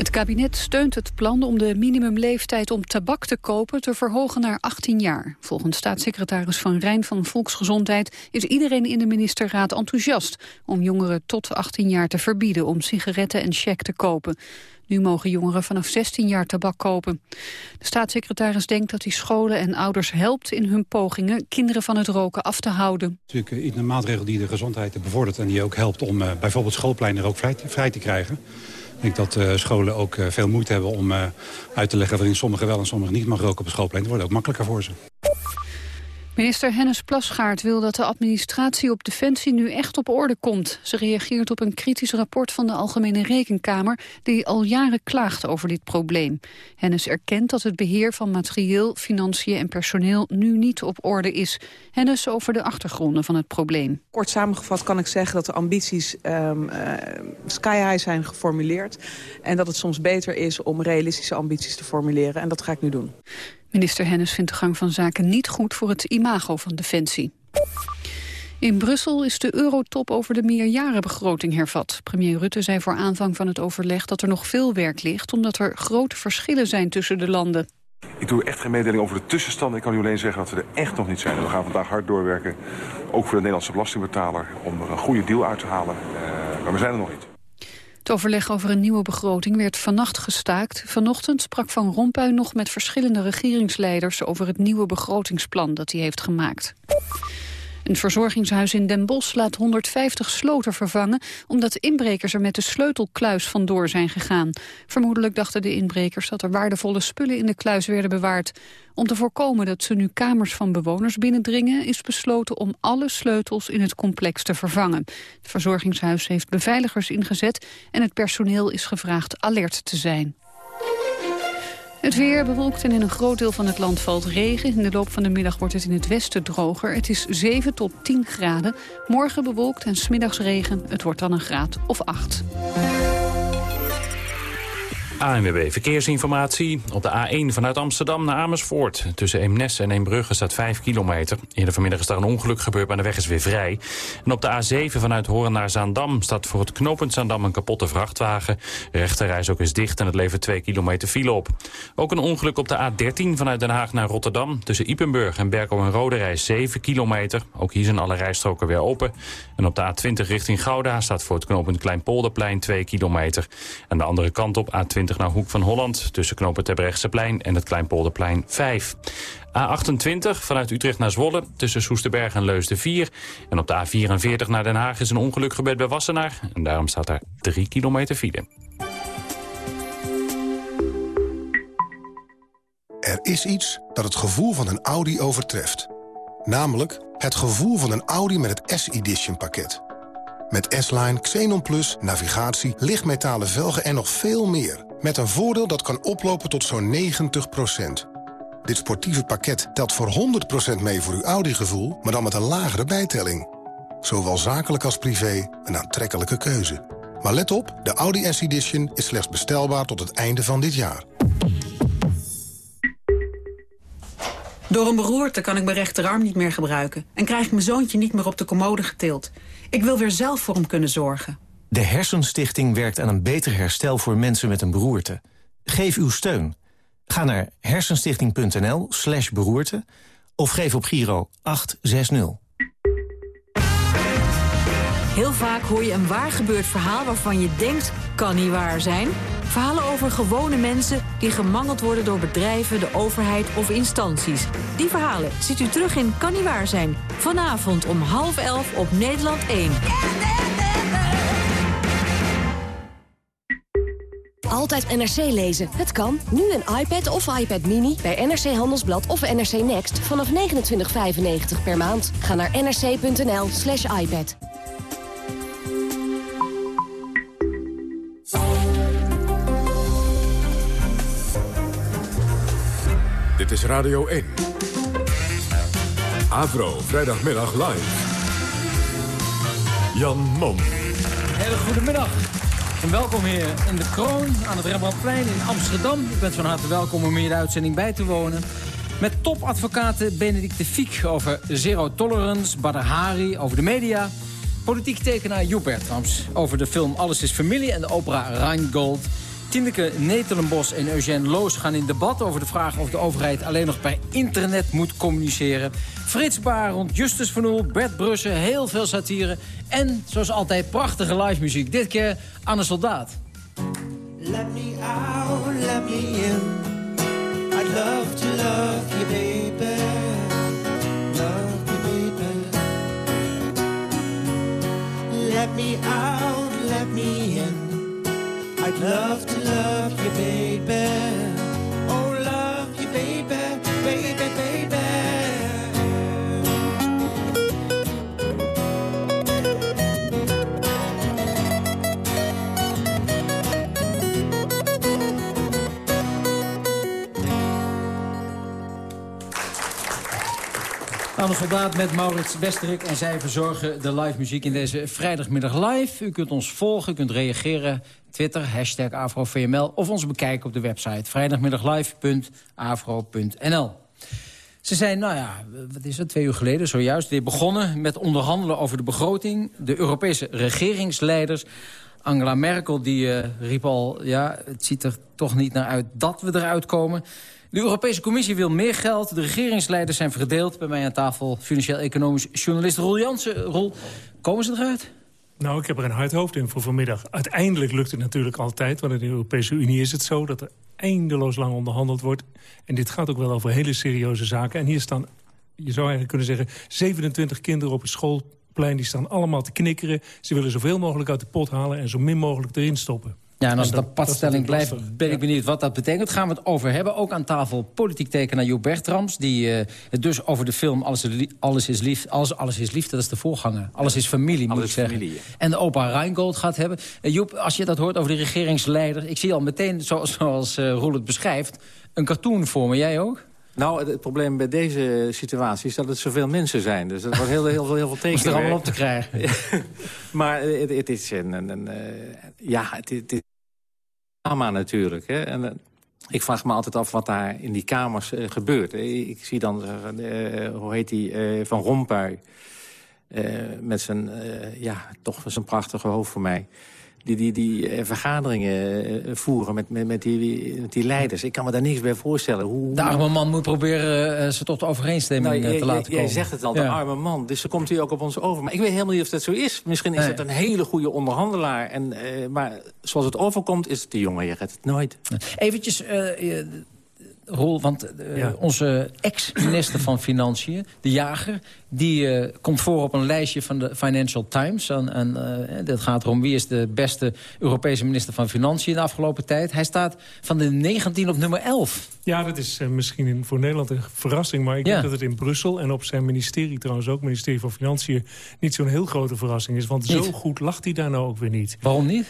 Het kabinet steunt het plan om de minimumleeftijd om tabak te kopen te verhogen naar 18 jaar. Volgens staatssecretaris Van Rijn van Volksgezondheid is iedereen in de ministerraad enthousiast om jongeren tot 18 jaar te verbieden om sigaretten en check te kopen. Nu mogen jongeren vanaf 16 jaar tabak kopen. De staatssecretaris denkt dat hij scholen en ouders helpt in hun pogingen kinderen van het roken af te houden. Natuurlijk een maatregel die de gezondheid bevordert en die ook helpt om uh, bijvoorbeeld schoolpleinen ook vrij te, vrij te krijgen. Ik denk dat uh, scholen ook uh, veel moeite hebben om uh, uit te leggen waarin sommigen wel en sommigen niet mag roken op een schoolplein. Dat wordt ook makkelijker voor ze. Minister Hennis Plasgaard wil dat de administratie op Defensie nu echt op orde komt. Ze reageert op een kritisch rapport van de Algemene Rekenkamer... die al jaren klaagt over dit probleem. Hennis erkent dat het beheer van materieel, financiën en personeel... nu niet op orde is. Hennis over de achtergronden van het probleem. Kort samengevat kan ik zeggen dat de ambities um, sky high zijn geformuleerd... en dat het soms beter is om realistische ambities te formuleren. En dat ga ik nu doen. Minister Hennis vindt de gang van zaken niet goed voor het imago van Defensie. In Brussel is de eurotop over de meerjarenbegroting hervat. Premier Rutte zei voor aanvang van het overleg dat er nog veel werk ligt... omdat er grote verschillen zijn tussen de landen. Ik doe echt geen mededeling over de tussenstand. Ik kan u alleen zeggen dat we er echt nog niet zijn. We gaan vandaag hard doorwerken, ook voor de Nederlandse belastingbetaler... om er een goede deal uit te halen. Uh, maar we zijn er nog niet. Het overleg over een nieuwe begroting werd vannacht gestaakt. Vanochtend sprak Van Rompuy nog met verschillende regeringsleiders... over het nieuwe begrotingsplan dat hij heeft gemaakt. Een verzorgingshuis in Den Bosch laat 150 sloten vervangen... omdat inbrekers er met de sleutelkluis vandoor zijn gegaan. Vermoedelijk dachten de inbrekers dat er waardevolle spullen in de kluis werden bewaard. Om te voorkomen dat ze nu kamers van bewoners binnendringen... is besloten om alle sleutels in het complex te vervangen. Het verzorgingshuis heeft beveiligers ingezet... en het personeel is gevraagd alert te zijn. Het weer bewolkt en in een groot deel van het land valt regen. In de loop van de middag wordt het in het westen droger. Het is 7 tot 10 graden. Morgen bewolkt en smiddags regen. Het wordt dan een graad of 8. ANWB Verkeersinformatie. Op de A1 vanuit Amsterdam naar Amersfoort. Tussen Eemnes en Eembrugge staat 5 kilometer. Eerder vanmiddag is daar een ongeluk gebeurd, maar de weg is weer vrij. En op de A7 vanuit Horen naar Zaandam staat voor het knooppunt Zaandam een kapotte vrachtwagen. De rechterreis ook is dicht en het levert 2 kilometer file op. Ook een ongeluk op de A13 vanuit Den Haag naar Rotterdam. Tussen Ipenburg en Berkel en Rode reis 7 kilometer. Ook hier zijn alle rijstroken weer open. En op de A20 richting Gouda staat voor het knooppunt Kleinpolderplein 2 kilometer. En de andere kant op A20 naar Hoek van Holland... tussen knopen Terbrechtseplein en het Kleinpolderplein 5. A28 vanuit Utrecht naar Zwolle tussen Soesterberg en Leusden 4. En op de A44 naar Den Haag is een ongeluk gebeurd bij Wassenaar. En daarom staat daar 3 kilometer file. Er is iets dat het gevoel van een Audi overtreft. Namelijk het gevoel van een Audi met het S-Edition pakket. Met S-Line, Xenon Plus, navigatie, lichtmetalen velgen en nog veel meer. Met een voordeel dat kan oplopen tot zo'n 90% Dit sportieve pakket telt voor 100% mee voor uw Audi-gevoel... maar dan met een lagere bijtelling. Zowel zakelijk als privé een aantrekkelijke keuze. Maar let op, de Audi S-Edition is slechts bestelbaar tot het einde van dit jaar. Door een beroerte kan ik mijn rechterarm niet meer gebruiken... en krijg ik mijn zoontje niet meer op de commode getild. Ik wil weer zelf voor hem kunnen zorgen. De Hersenstichting werkt aan een beter herstel voor mensen met een beroerte. Geef uw steun. Ga naar hersenstichting.nl slash beroerte... of geef op Giro 860. Heel vaak hoor je een waar gebeurd verhaal waarvan je denkt... kan niet waar zijn... Verhalen over gewone mensen die gemangeld worden door bedrijven, de overheid of instanties. Die verhalen ziet u terug in Kan niet waar zijn. Vanavond om half elf op Nederland 1. Altijd NRC lezen. Het kan. Nu een iPad of iPad Mini bij NRC Handelsblad of NRC Next vanaf 29,95 per maand. Ga naar nrc.nl slash iPad. Dit is Radio 1. Avro, vrijdagmiddag live. Jan Mom. Hele goedemiddag. En welkom hier in de Kroon aan het Rembrandtplein in Amsterdam. U bent van harte welkom om hier de uitzending bij te wonen. Met topadvocaten Benedicte Fiek over zero tolerance, Badr Hari over de media... politiek tekenaar Joep Bertrams over de film Alles is Familie... en de opera Rheingold. Tineke Netelenbos en Eugène Loos gaan in debat over de vraag... of de overheid alleen nog per internet moet communiceren. Frits Barend, Justus van Oel, Bert Brussen, heel veel satire... en, zoals altijd, prachtige live muziek. Dit keer Anne Soldaat. Let me out, let me in. I'd love to love you, baby. Love you, baby. Let me out, let me in. I'd love to love you, baby. Oh, love you, baby, baby, baby. Anne Soldaat met Maurits Westerik en zij verzorgen de live muziek in deze vrijdagmiddag live. U kunt ons volgen, u kunt reageren, Twitter, hashtag AfroVML... of ons bekijken op de website vrijdagmiddaglive.afro.nl. Ze zijn, nou ja, wat is het, twee uur geleden zojuist weer begonnen... met onderhandelen over de begroting. De Europese regeringsleiders Angela Merkel die uh, riep al... ja, het ziet er toch niet naar uit dat we eruit komen. De Europese Commissie wil meer geld. De regeringsleiders zijn verdeeld. Bij mij aan tafel financieel-economisch journalist Roel Jansen. Roel, komen ze eruit? Nou, ik heb er een hard hoofd in voor vanmiddag. Uiteindelijk lukt het natuurlijk altijd, want in de Europese Unie is het zo... dat er eindeloos lang onderhandeld wordt. En dit gaat ook wel over hele serieuze zaken. En hier staan, je zou eigenlijk kunnen zeggen... 27 kinderen op een schoolplein, die staan allemaal te knikkeren. Ze willen zoveel mogelijk uit de pot halen en zo min mogelijk erin stoppen. Ja, en als en het een padstelling blijft, ben ik benieuwd wat dat betekent. Gaan we het over hebben. Ook aan tafel politiek tekenaar Joep Bertrams... die uh, het dus over de film Alles is, alles is Lief... Alles, alles is Lief, dat is de voorganger. Alles is Familie, moet ik zeggen. Familie, En de opa Rheingold gaat hebben. Uh, Joep, als je dat hoort over de regeringsleider... ik zie al meteen, zoals, zoals uh, Roel het beschrijft... een cartoon voor me. Jij ook? Nou, het probleem bij deze situatie is dat het zoveel mensen zijn. Dus dat wordt heel, heel, heel, heel veel tekenen. Is er allemaal op te krijgen. maar het, het, is een... een, een ja, het, het natuurlijk. Hè? En, uh, ik vraag me altijd af wat daar in die kamers uh, gebeurt. Ik zie dan, hoe heet die, Van Rompuy... met zijn, ja, toch zijn prachtige hoofd voor mij die, die, die uh, vergaderingen uh, voeren met, met, met, die, met die leiders. Ik kan me daar niks bij voorstellen. Hoe, de arme man moet proberen uh, ze tot overeenstemming nou, te laten komen. Jij zegt het al, de arme man. Dus dan komt hij ook op ons over. Maar ik weet helemaal niet of dat zo is. Misschien is nee. het een hele goede onderhandelaar. En, maar zoals het overkomt, is het de jongen. Je redt het nooit. Eventjes rol. Want uh, ja. onze ex-minister van Financiën, de jager... die uh, komt voor op een lijstje van de Financial Times. En, en uh, dat gaat erom wie is de beste Europese minister van Financiën in de afgelopen tijd. Hij staat van de 19 op nummer 11. Ja, dat is misschien voor Nederland een verrassing. Maar ik ja. denk dat het in Brussel en op zijn ministerie trouwens ook... ministerie van Financiën, niet zo'n heel grote verrassing is. Want niet. zo goed lacht hij daar nou ook weer niet. Waarom niet?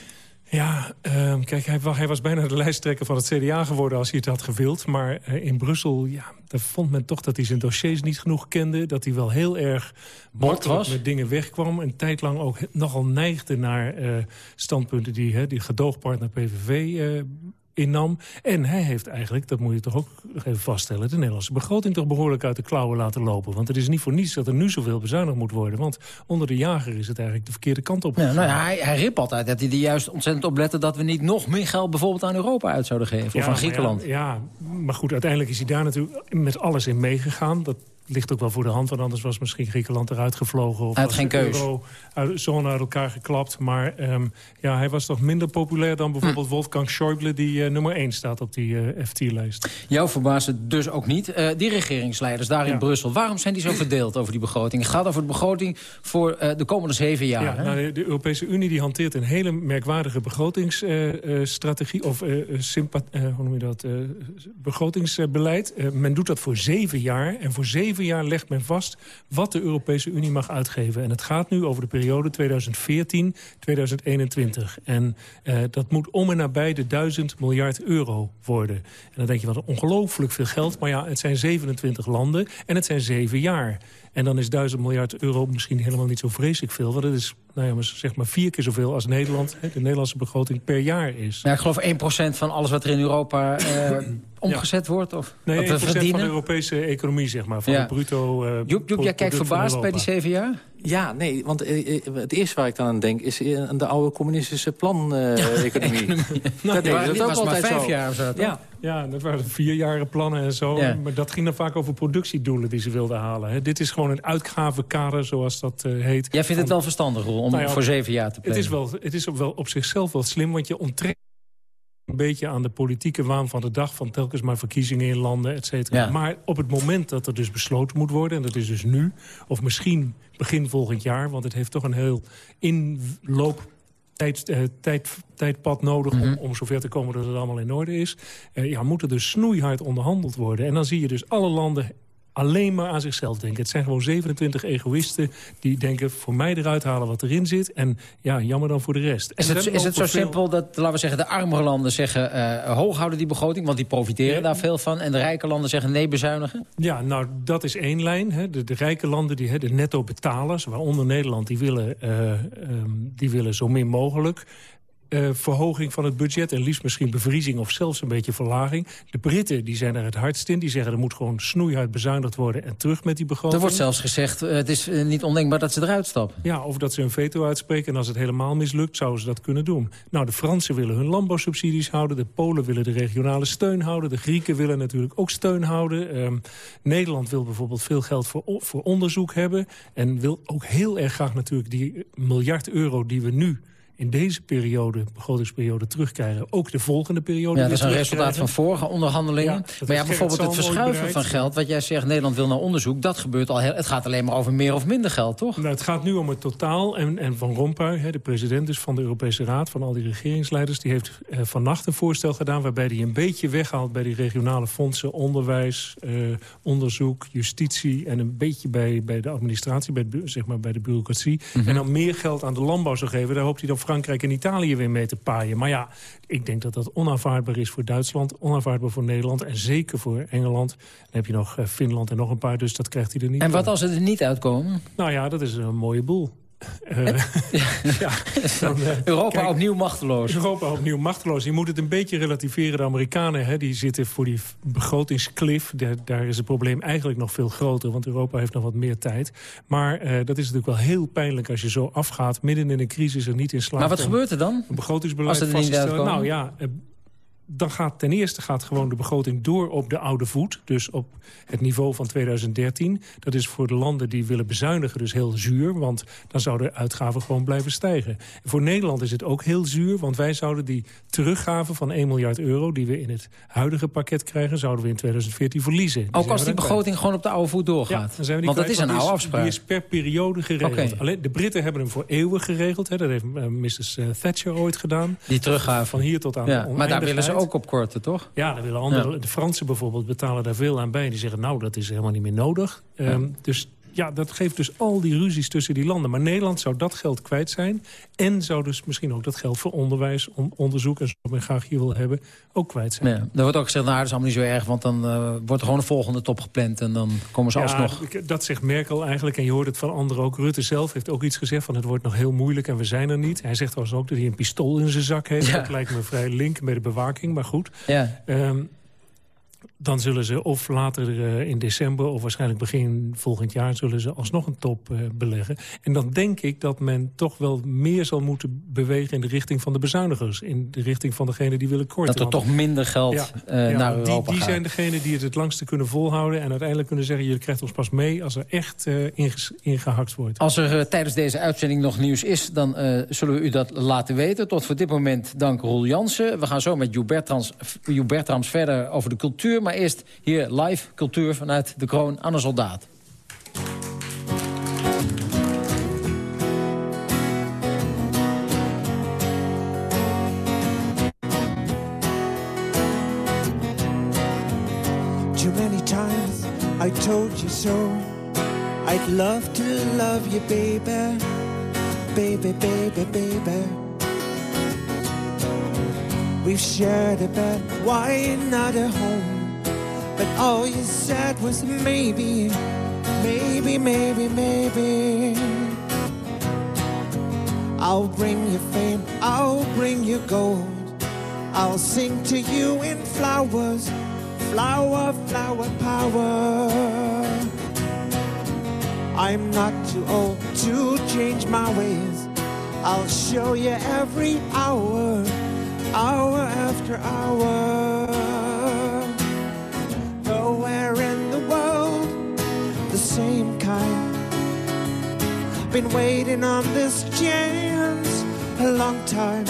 Ja, uh, kijk, hij, hij, was bijna de lijsttrekker van het CDA geworden als hij het had gewild. Maar uh, in Brussel, ja, daar vond men toch dat hij zijn dossiers niet genoeg kende. Dat hij wel heel erg makkelijk met dingen wegkwam. Een tijd lang ook nogal neigde naar uh, standpunten die hè, die gedoogpartner PVV innam. En hij heeft eigenlijk, dat moet je toch ook nog even vaststellen... de Nederlandse begroting toch behoorlijk uit de klauwen laten lopen. Want het is niet voor niets dat er nu zoveel bezuinigd moet worden. Want onder de jager is het eigenlijk de verkeerde kant op. Ja, nou ja, hij, hij riep altijd dat hij er juist ontzettend op lette... dat we niet nog meer geld bijvoorbeeld aan Europa uit zouden geven. of aan Griekenland. Ja, ja, maar goed, uiteindelijk is hij daar natuurlijk met alles in meegegaan. Dat ligt ook wel voor de hand, want anders was misschien Griekenland eruit gevlogen. Of had geen keus. Zone uit elkaar geklapt. Maar um, ja, hij was toch minder populair dan bijvoorbeeld hm. Wolfgang Schäuble... die uh, nummer 1 staat op die uh, FT-lijst. Jou verbaast het dus ook niet. Uh, die regeringsleiders daar in ja. Brussel, waarom zijn die zo verdeeld over die begroting? Het gaat over de begroting voor de komende zeven jaar. Ja, nou, de, de, Europese Unie die hanteert een hele merkwaardige begrotingsstrategie... of hoe noem je dat? begrotingsbeleid. men doet dat voor zeven jaar. En voor zeven jaar legt men vast wat de Europese Unie mag uitgeven. En het gaat nu over de periode 2014-2021. En uh, dat moet om en nabij de 1000 miljard euro worden. En dan denk je, wat ongelooflijk veel geld. Maar ja, het zijn 27 landen en het zijn zeven jaar. En dan is 1000 miljard euro misschien helemaal niet zo vreselijk veel. Want het is nou ja, maar zeg maar vier keer zoveel als Nederland... Hè, de Nederlandse begroting per jaar is. Ja, ik geloof 1% van alles wat er in Europa uh, omgezet wordt? Of nee, wat we 1% verdienen? van de Europese economie, zeg maar. Van Ja. de bruto... Uh, Joep, Joep, jij kijkt verbaasd bij die zeven jaar? Ja, nee, want eh, eh, het eerste waar ik dan aan denk... is eh, de oude communistische plan-economie. Nou, dat ook was maar altijd vijf zo. jaar of zo, toch? Ja. Ja, dat waren vierjaren plannen en zo. Ja. Maar dat ging dan vaak over productiedoelen die ze wilden halen. Hè. Dit is gewoon een uitgavenkader, zoals dat eh, heet. Jij vindt het wel verstandig, Roel, om Nou ja, voor zeven jaar te Het plannen? is, wel, het is wel op zichzelf wel slim, want je onttrekt een beetje aan de politieke waan van de dag... van telkens maar verkiezingen in landen, et cetera. Ja. Maar op het moment dat er dus besloten moet worden... en dat is dus nu, of misschien begin volgend jaar... want het heeft toch een heel inloop... Tijd, eh, tijd, tijdpad nodig Mhm. om, om zover te komen dat het allemaal in orde is. Eh, ja, moet er dus snoeihard onderhandeld worden. En dan zie je dus alle landen alleen maar aan zichzelf denken. Het zijn gewoon 27 egoïsten die denken... voor mij eruit halen wat erin zit. En ja, jammer dan voor de rest. Is het, is het zo veel- simpel dat, laten we zeggen, de armere landen zeggen... eh, hoog houden die begroting, want die profiteren daar veel van... en de rijke landen zeggen nee bezuinigen? Ja, nou, dat is één lijn. Hè. De, de rijke landen, die, hè, de netto-betalers, waaronder Nederland... die willen, eh, ehm, die willen zo min mogelijk eh, verhoging van het budget... en liefst misschien bevriezing of zelfs een beetje verlaging. De Britten die zijn er het hardst in. Die zeggen er moet gewoon snoeihard bezuinigd worden... en terug met die begroting. Er wordt zelfs gezegd, eh, het is eh, niet ondenkbaar dat ze eruit stappen. Ja, of dat ze een veto uitspreken. En als het helemaal mislukt, zouden ze dat kunnen doen. Nou, de Fransen willen hun landbouwsubsidies houden. De Polen willen de regionale steun houden. De Grieken willen natuurlijk ook steun houden. Ehm, Nederland wil bijvoorbeeld veel geld voor, voor onderzoek hebben. En wil ook heel erg graag natuurlijk die miljard euro die we nu in deze periode, begrotingsperiode, terugkrijgen. Ook de volgende periode Ja, dat is een resultaat van vorige onderhandelingen. Ja, maar ja, bijvoorbeeld het verschuiven van geld... wat jij zegt, Nederland wil naar onderzoek, dat gebeurt al heel... het gaat alleen maar over meer of minder geld, toch? Nou, het gaat nu om het totaal. En, en Van Rompuy, hè, de president dus van de Europese Raad... van al die regeringsleiders, die heeft eh, vannacht een voorstel gedaan... waarbij hij een beetje weghaalt bij die regionale fondsen... onderwijs, eh, onderzoek, justitie... en een beetje bij, bij de administratie, bij, zeg maar bij de bureaucratie. Mhm. En dan meer geld aan de landbouw zou geven. Daar hoopt hij dan Frankrijk en Italië weer mee te paaien. Maar ja, ik denk dat dat onaanvaardbaar is voor Duitsland... onaanvaardbaar voor Nederland en zeker voor Engeland. Dan heb je nog eh, Finland en nog een paar, dus dat krijgt hij er niet En wat als ze er niet uitkomen? Nou ja, dat is een mooie boel. Eh, ja, dan, eh, Europa kijk, opnieuw machteloos. Europa opnieuw machteloos. Je moet het een beetje relativeren. De Amerikanen hè, die zitten voor die begrotingsklif. Daar, daar is het probleem eigenlijk nog veel groter. Want Europa heeft nog wat meer tijd. Maar eh, dat is natuurlijk wel heel pijnlijk als je zo afgaat. Midden in een crisis er niet in slaagt. Maar wat gebeurt er dan? Een begrotingsbeleid Als er vast niet te stellen. uitkomen? Nou ja, dan gaat ten eerste gaat gewoon de begroting door op de oude voet. Dus op het niveau van 2013. Dat is voor de landen die willen bezuinigen dus heel zuur. Want dan zouden de uitgaven gewoon blijven stijgen. En voor Nederland is het ook heel zuur. Want wij zouden die teruggave van 1 miljard euro... die we in het huidige pakket krijgen, zouden we in 2014 verliezen. Die Ook als die begroting gewoon op de oude voet doorgaat? Want dat is een oude afspraak. Die is per periode geregeld. Alleen, de Britten hebben hem voor eeuwig geregeld. Hè. Dat heeft eh, Mrs. Thatcher ooit gedaan. Die teruggave. Van hier tot aan Ja, de maar daar willen ze oneindigheid. Ook op korten, toch? Ja, daar willen andere, Ja. de Fransen bijvoorbeeld betalen daar veel aan bij. Die zeggen, nou, dat is helemaal niet meer nodig. Ehm, dus ja, dat geeft dus al die ruzies tussen die landen. Maar Nederland zou dat geld kwijt zijn. En zou dus misschien ook dat geld voor onderwijs, on- onderzoek... en zo men graag hier wil hebben, ook kwijt zijn. Ja. Er wordt ook gezegd, nou, dat is allemaal niet zo erg... want dan eh, wordt er gewoon een volgende top gepland... en dan komen ze Ja, alsnog... dat zegt Merkel eigenlijk. En je hoort het van anderen ook. Rutte zelf heeft ook iets gezegd van het wordt nog heel moeilijk en we zijn er niet. Hij zegt trouwens ook dat hij een pistool in zijn zak heeft. Ja. Dat lijkt me vrij link bij de bewaking, maar goed. Ja. Ehm, dan zullen ze of later eh, in december of waarschijnlijk begin volgend jaar... zullen ze alsnog een top eh, beleggen. En dan denk ik dat men toch wel meer zal moeten bewegen... in de richting van de bezuinigers. In de richting van degene die willen korten. Dat er toch minder geld Ja, ja, naar Europa die, die gaat. zijn degene die het het langste kunnen volhouden... en uiteindelijk kunnen zeggen... je krijgt ons pas mee als er echt eh, ingehakt wordt. Als er tijdens deze uitzending nog nieuws is, dan zullen we u dat laten weten. Tot voor dit moment dank Roel Jansen. We gaan zo met Bertrams, Joep Bertrams verder over de cultuur. Maar eerst hier live cultuur vanuit de kroon aan een soldaat. Too many times I told you so. I'd love to love you, baby. Baby, baby, baby. We've shared a bed, why not a home? But all you said was maybe, maybe, maybe, maybe. I'll bring you fame, I'll bring you gold. I'll sing to you in flowers, flower, flower power. I'm not too old to change my ways. I'll show you every hour, hour after hour. Been waiting on this chance a long time.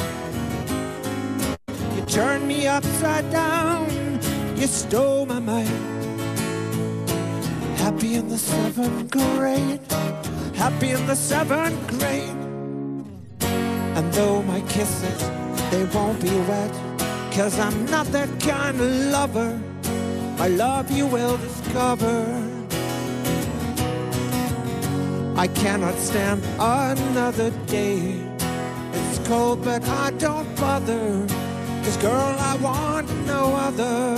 You turned me upside down, you stole my mind. Happy in the seventh grade, happy in the seventh grade. And though my kisses, they won't be wet, cause I'm not that kind of lover. My love you will discover. I cannot stand another day. It's cold, but I don't bother. Cause girl, I want no other.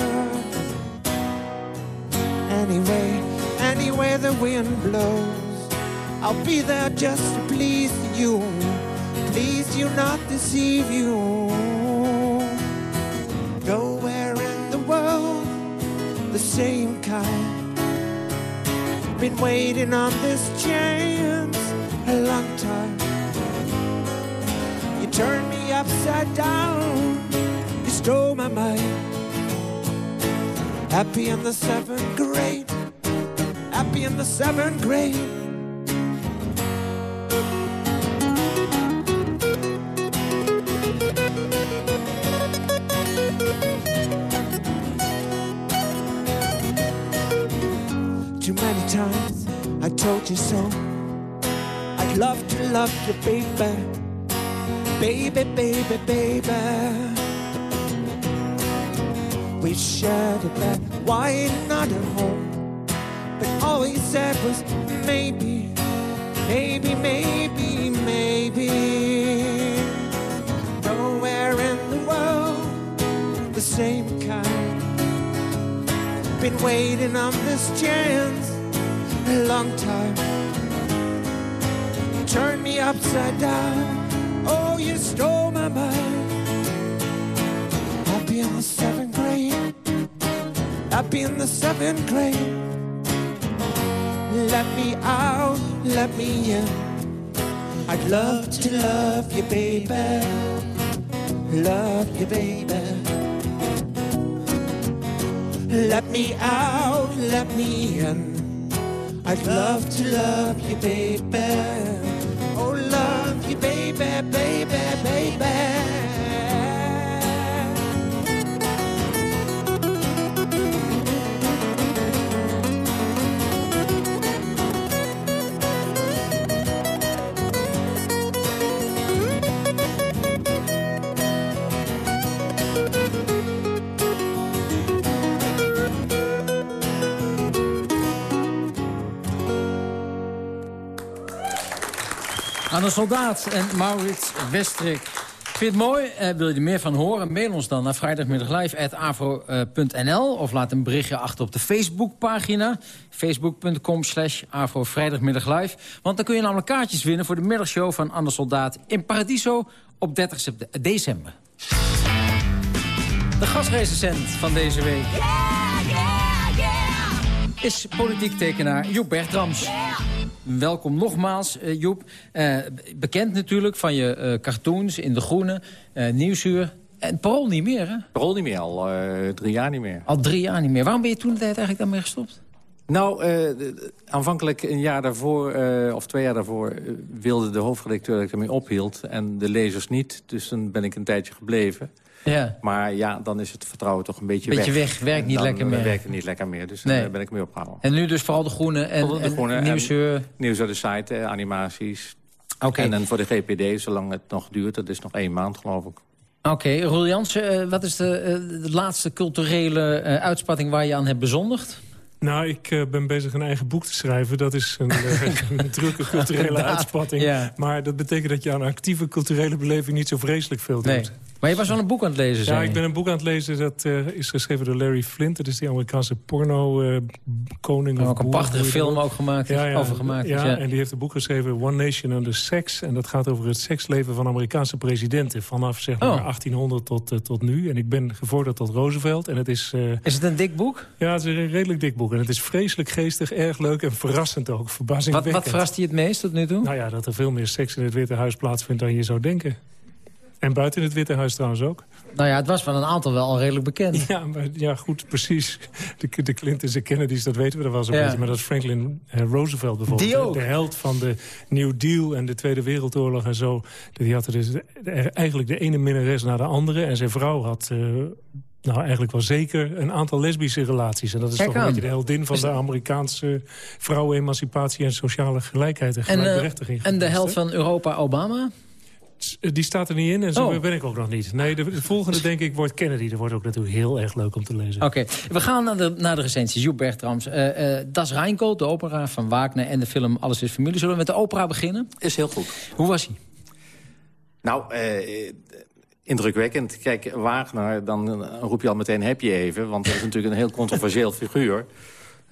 Anyway, anywhere the wind blows, I'll be there just to please you. Please you, not deceive you. Nowhere in the world, the same kind been waiting on this chance a long time. You turned me upside down, you stole my mind. Happy in the seventh grade, happy in the seventh grade. So. I'd love to love you, baby. Baby, baby, baby. We shared a bed, why not at home? But all he said was maybe, maybe, maybe, maybe. Nowhere in the world, the same kind been waiting on this chance a long time. You turned me upside down. Oh, you stole my mind. Happy in the seventh grade. Happy in the seventh grade. Let me out, let me in. I'd love to love you, baby. Love you, baby. Let me out, let me in. I'd love to love you, baby. Oh, love you, baby, baby, baby. Aan de soldaat en Maurits Westrik. Vind je het mooi? Eh, wil je er meer van horen? Mail ons dan naar vrijdagmiddaglive.afro.nl of laat een berichtje achter op de Facebookpagina. Facebook.com slash Afro Vrijdagmiddaglive. Want dan kun je namelijk kaartjes winnen voor de middagshow van Anne Soldaat in Paradiso op 30 september- december. De gastrecensent van deze week is politiek tekenaar Joep Bertrams. Welkom nogmaals, eh, Joep. Eh, bekend natuurlijk van je eh, cartoons in De Groene, Nieuwsuur. En Parool niet meer, hè? Parool niet meer, al drie jaar niet meer. Al drie jaar niet meer. Waarom ben je toen de tijd eigenlijk daarmee gestopt? Nou, aanvankelijk een jaar daarvoor, of twee jaar daarvoor... wilde de hoofdredacteur dat ik ermee ophield en de lezers niet. Dus dan ben ik een tijdje gebleven. Ja. Maar ja, dan is het vertrouwen toch een beetje, Beetje weg, werkt En niet dan, lekker eh, meer. werkt het niet lekker meer, dus Nee. daar ben ik mee opgehouden. En nu dus vooral De Groene en, de en Groene en Nieuwsuur. Nieuws uit de site, eh, animaties. Oké. En dan voor de GPD, zolang het nog duurt. Dat is nog één maand, geloof ik. Oké, Roel Jansen, eh, wat is de, eh, de laatste culturele eh, uitspatting waar je aan hebt bezondigd? Nou, ik eh, ben bezig een eigen boek te schrijven. Dat is een, eh, een drukke culturele uitspatting. ja. Maar dat betekent dat je aan actieve culturele beleving niet zo vreselijk veel doet. Nee. Maar je was wel een boek aan het lezen, Ja, ik ben een boek aan het lezen dat uh, is geschreven door Larry Flint. Dat is die Amerikaanse porno-koning. Uh, ook een prachtige film ook gemaakt, ja, ja, over gemaakt. Ja, ja, en die heeft een boek geschreven, One Nation Under Sex. En dat gaat over het seksleven van Amerikaanse presidenten. Vanaf zeg maar oh. 1800 tot, uh, tot nu. En ik ben gevorderd tot Roosevelt. En het is, is het een dik boek? Ja, het is een redelijk dik boek. En het is vreselijk geestig, erg leuk en verrassend ook. Verbazingwekkend. Wat, wat verrast je het meest tot nu toe? Nou ja, dat er veel meer seks in het Witte Huis plaatsvindt dan je zou denken. En buiten het Witte Huis trouwens ook. Nou ja, het was van een aantal wel al redelijk bekend. Ja, maar, ja goed, precies. De, de Clintons en Kennedys, dat weten we er wel zo'n ja. beetje. Maar dat is Franklin uh, Roosevelt bijvoorbeeld. De, held van de New Deal en de Tweede Wereldoorlog en zo. Die had er dus eigenlijk de ene minnares naar de andere. En zijn vrouw had... Uh, nou, eigenlijk wel zeker een aantal lesbische relaties. En dat is Kijk toch een beetje de heldin van de Amerikaanse vrouwenemancipatie... en sociale gelijkheid en gelijkberechtiging. En, en de held van Europa, Obama? Die staat er niet in en zo oh. ben ik ook nog niet. Nee, de, de, volgende denk ik wordt Kennedy. Dat wordt ook natuurlijk heel erg leuk om te lezen. Oké, okay. we gaan naar de, naar de recensies. Joep Bertrams, uh, uh, Das Rheingold, de opera van Wagner... en de film Alles is Familie. Zullen we met de opera beginnen? Is heel goed. Hoe was hij? Nou, uh, indrukwekkend. Kijk, Wagner, dan roep je al meteen heb je even... want dat is natuurlijk een heel controversieel figuur...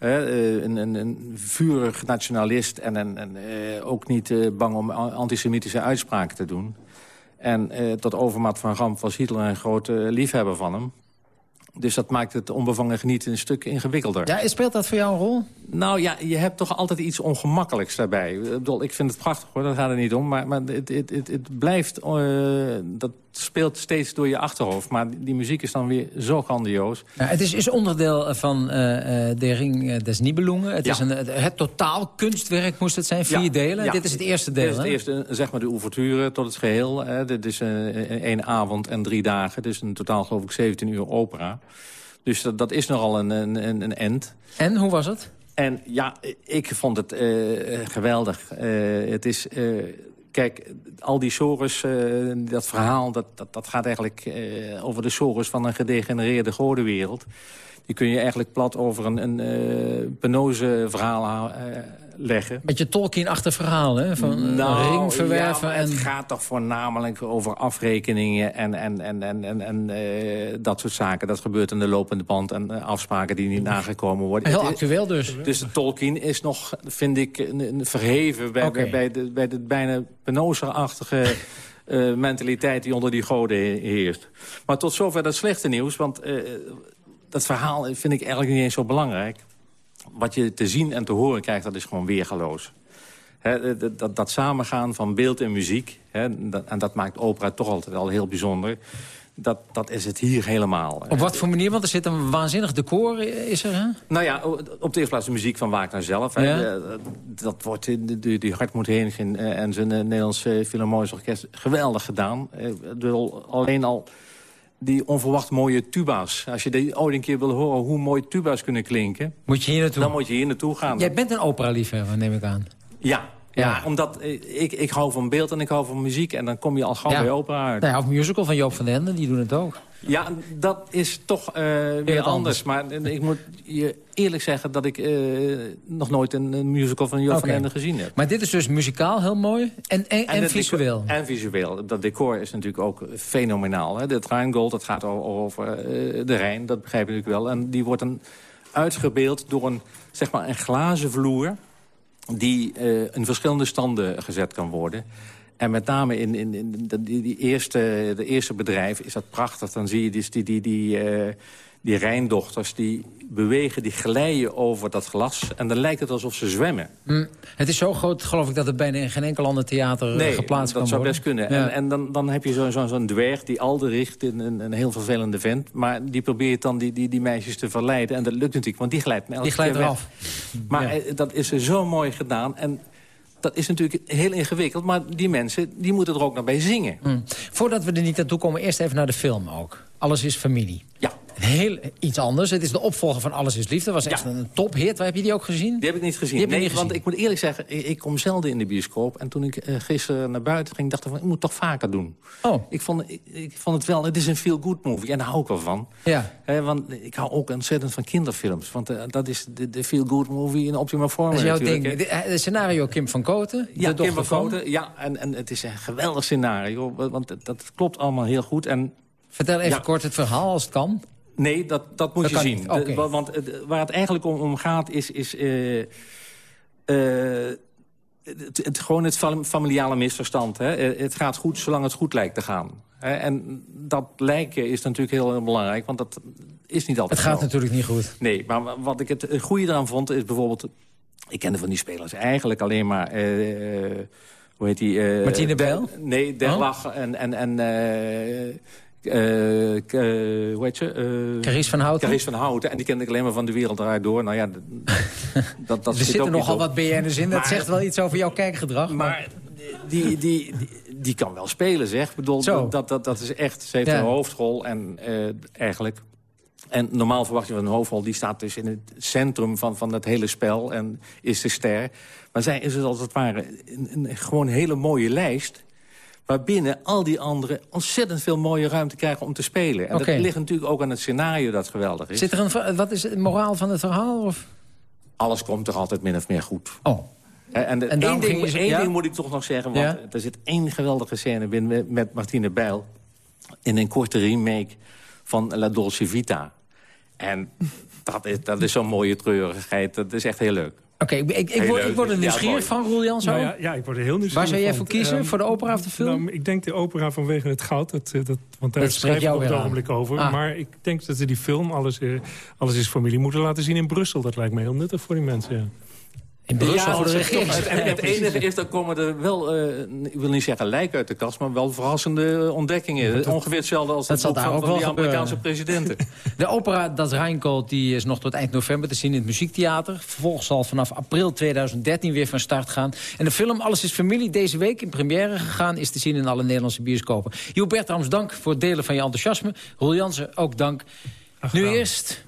Uh, een, een, een, vurig nationalist en, en, en uh, ook niet uh, bang om antisemitische uitspraken te doen. En tot overmaat van ramp was Hitler een grote liefhebber van hem. Dus dat maakt het onbevangen genieten een stuk ingewikkelder. Ja, speelt dat voor jou een rol? Nou ja, je hebt toch altijd iets ongemakkelijks daarbij. Ik, bedoel, ik vind het prachtig hoor, daar gaat het niet om. Maar, maar het, het, het, het blijft, uh, dat speelt steeds door je achterhoofd. Maar die muziek is dan weer zo grandioos. Ja, het is, is onderdeel van uh, de Ring des Nibelungen. Het, ja. is een, het totaal kunstwerk moest het zijn, vier ja. delen. Dit is het eerste deel, Dit is het eerste, zeg maar de ouverture tot het geheel. Hè. Dit is één avond en drie dagen. Dus in totaal geloof ik 17 uur opera. Dus dat, dat is nogal een, een, een end. En, hoe was het? En ja, ik vond het uh, geweldig. Uh, het is... Kijk, al die sores, uh, dat verhaal, dat, dat, dat gaat eigenlijk uh, over de sores van een gedegenereerde godenwereld. Die kun je eigenlijk plat over een, een uh, penose verhaal leggen. Beetje Tolkien-achtig verhaal, hè? Van nou, ring verwerven. Ja, en... Het gaat toch voornamelijk over afrekeningen en, en, en, en, en, en uh, dat soort zaken. Dat gebeurt in de lopende band en uh, afspraken die niet nagekomen worden. Heel actueel dus. Dus de Tolkien is nog, vind ik, een, verheven bij, okay. bij, bij, de, bij de bijna penozerachtige... Uh, mentaliteit die onder die goden heerst. Maar tot zover dat slechte nieuws, want dat verhaal vind ik eigenlijk niet eens zo belangrijk wat je te zien en te horen krijgt, dat is gewoon weergaloos. He, dat, dat, samengaan van beeld en muziek, he, dat, en dat maakt opera toch altijd al heel bijzonder... Dat, dat is het hier helemaal. Op wat voor manier? Want er zit een waanzinnig decor, is er, hè? Nou ja, op de eerste plaats de muziek van Wagner zelf. Ja. Dat wordt die, die Hartmoed Henigin en zijn Nederlandse Philharmonisch Orkest geweldig gedaan. Alleen al die onverwacht mooie tuba's. Als je die ooit een keer wil horen hoe mooi tuba's kunnen klinken... Moet je hier naartoe? Dan moet je hier naartoe gaan. Jij bent een opera-liefhebber, neem ik aan. Ja, ja, ja, omdat ik, ik hou van beeld en ik hou van muziek... en dan kom je al gauw ja. bij opera uit. Nou ja, of musical van Joop van den Ende, die doen het ook. Ja, dat is toch uh, weer anders. anders. Maar ik moet je eerlijk zeggen dat ik uh, nog nooit een, een, musical van Joop okay. van den Ende gezien heb. Maar dit is dus muzikaal heel mooi en, en, en, en visueel. En visueel. Dat decor is natuurlijk ook fenomenaal. Hè? Rheingold, dat gaat over uh, de Rijn, dat begrijp ik natuurlijk wel. En die wordt dan uitgebeeld door een, zeg maar, een glazen vloer die uh, in verschillende standen gezet kan worden. En met name in, in, in die, die eerste, de eerste bedrijf is dat prachtig. Dan zie je dus die, die, die, uh, die Rijndochters die bewegen, die glijden over dat glas. En dan lijkt het alsof ze zwemmen. Mm. Het is zo groot, geloof ik, dat het bijna in geen enkel ander theater nee, geplaatst kan worden. dat zou best kunnen. Ja. En, en dan, dan heb je zo'n zo, zo dwerg die al richt, een, een, een, heel vervelende vent. Maar die probeert dan die, die, die meisjes te verleiden. En dat lukt natuurlijk, want die glijdt elke Die glijdt eraf. Maar ja. dat is zo mooi gedaan. En dat is natuurlijk heel ingewikkeld. Maar die mensen die moeten er ook nog bij zingen. Mm. Voordat we er niet naartoe komen, eerst even naar de film ook. Alles is familie. Ja. Heel iets anders. Het is de opvolger van Alles is Liefde. was echt ja. een tophit. Waar heb je die ook gezien? Die heb ik niet gezien. Nee, niet gezien. want ik moet eerlijk zeggen, ik, ik, kom zelden in de bioscoop. En toen ik uh, gisteren naar buiten ging, dacht ik van, ik moet het toch vaker doen. Oh. Ik vond, ik, ik vond het wel, het is een feel-good movie. En daar hou ik wel van. Ja. He, want ik hou ook ontzettend van kinderfilms. Want uh, dat is de, de feel-good movie in optima forma. Dat is jouw ding. De, de, scenario Kim van Koten. Ja, Kim van Koten. Ja, en, en het is een geweldig scenario. Want dat, dat klopt allemaal heel goed. En Vertel even kort het verhaal als het kan. Nee, dat, dat moet Dat je zien. De- want eh, waar het eigenlijk om, om gaat is... is eh, eh, het, het, gewoon het fam- familiale misverstand. Hè? Het gaat goed zolang het goed lijkt te gaan. En dat lijken is natuurlijk heel, heel belangrijk, want dat is niet altijd Het gaat zo. natuurlijk niet goed. Nee, maar wa- wat ik het goede eraan vond is bijvoorbeeld... Ik kende van die spelers eigenlijk alleen maar... eh, hoe heet die? Martine Bijl? Nee, Derlach en... en, en eh, k- hoe heet ze? Eh, Carice van Houten? Carice van Houten. En die kende ik alleen maar van De Wereld Draait Door. Nou ja, dat, dat er zit zitten nogal wat BN'ers in. Dat zegt wel iets over jouw kijkgedrag. Maar die, die, die, die kan wel spelen, zeg. Ik bedoel, Zo. dat, dat, dat is echt... Ze heeft Ja. een hoofdrol en eigenlijk... En normaal verwacht je van een hoofdrol... die staat dus in het centrum van, van het hele spel en is de ster. Maar zij is het als het ware een, een gewoon hele mooie lijst... waarbinnen al die anderen ontzettend veel mooie ruimte krijgen om te spelen. En dat ligt natuurlijk ook aan het scenario dat geweldig is. Zit er een, wat is het moraal van het verhaal? Of? Alles komt er altijd min of meer goed. Oh. En, de, En daarom één, ding, één ja? ding moet ik toch nog zeggen, want Ja? er zit één geweldige scène binnen met, met Martine Bijl... in een korte remake van La Dolce Vita. En dat is, dat is zo'n mooie treurigheid, dat is echt heel leuk. Oké, ik, ik, word, ik word er nieuwsgierig van, Roel Jansen. Nou ja, ja, ik word er heel nieuwsgierig Waar zou jij voor kiezen? Ehm, voor de opera of de film? Nou, ik denk de opera vanwege het goud. Dat, eh, dat, want daar Dat schrijf ik op het aan. ogenblik over. Ah. Maar ik denk dat ze die film, alles, eh, alles is familie, moeten laten zien in Brussel. Dat lijkt me heel nuttig voor die mensen, ja. In Brussel Ja, voor de het- regering. Het, het, het enige is, dan komen er wel, eh, ik wil niet zeggen lijken uit de kast... maar wel verrassende ontdekkingen. Ongeveer hetzelfde als dat het daar van, ook van die wel Amerikaanse gebeuren. presidenten. De opera Das Rheingold die is nog tot eind november te zien in het Muziektheater. Vervolgens zal vanaf april 2013 weer van start gaan. En de film Alles is Familie deze week in première gegaan... is te zien in alle Nederlandse bioscopen. Jo Bertrams, dank voor het delen van je enthousiasme. Roel Jansen, ook dank. Nu eerst...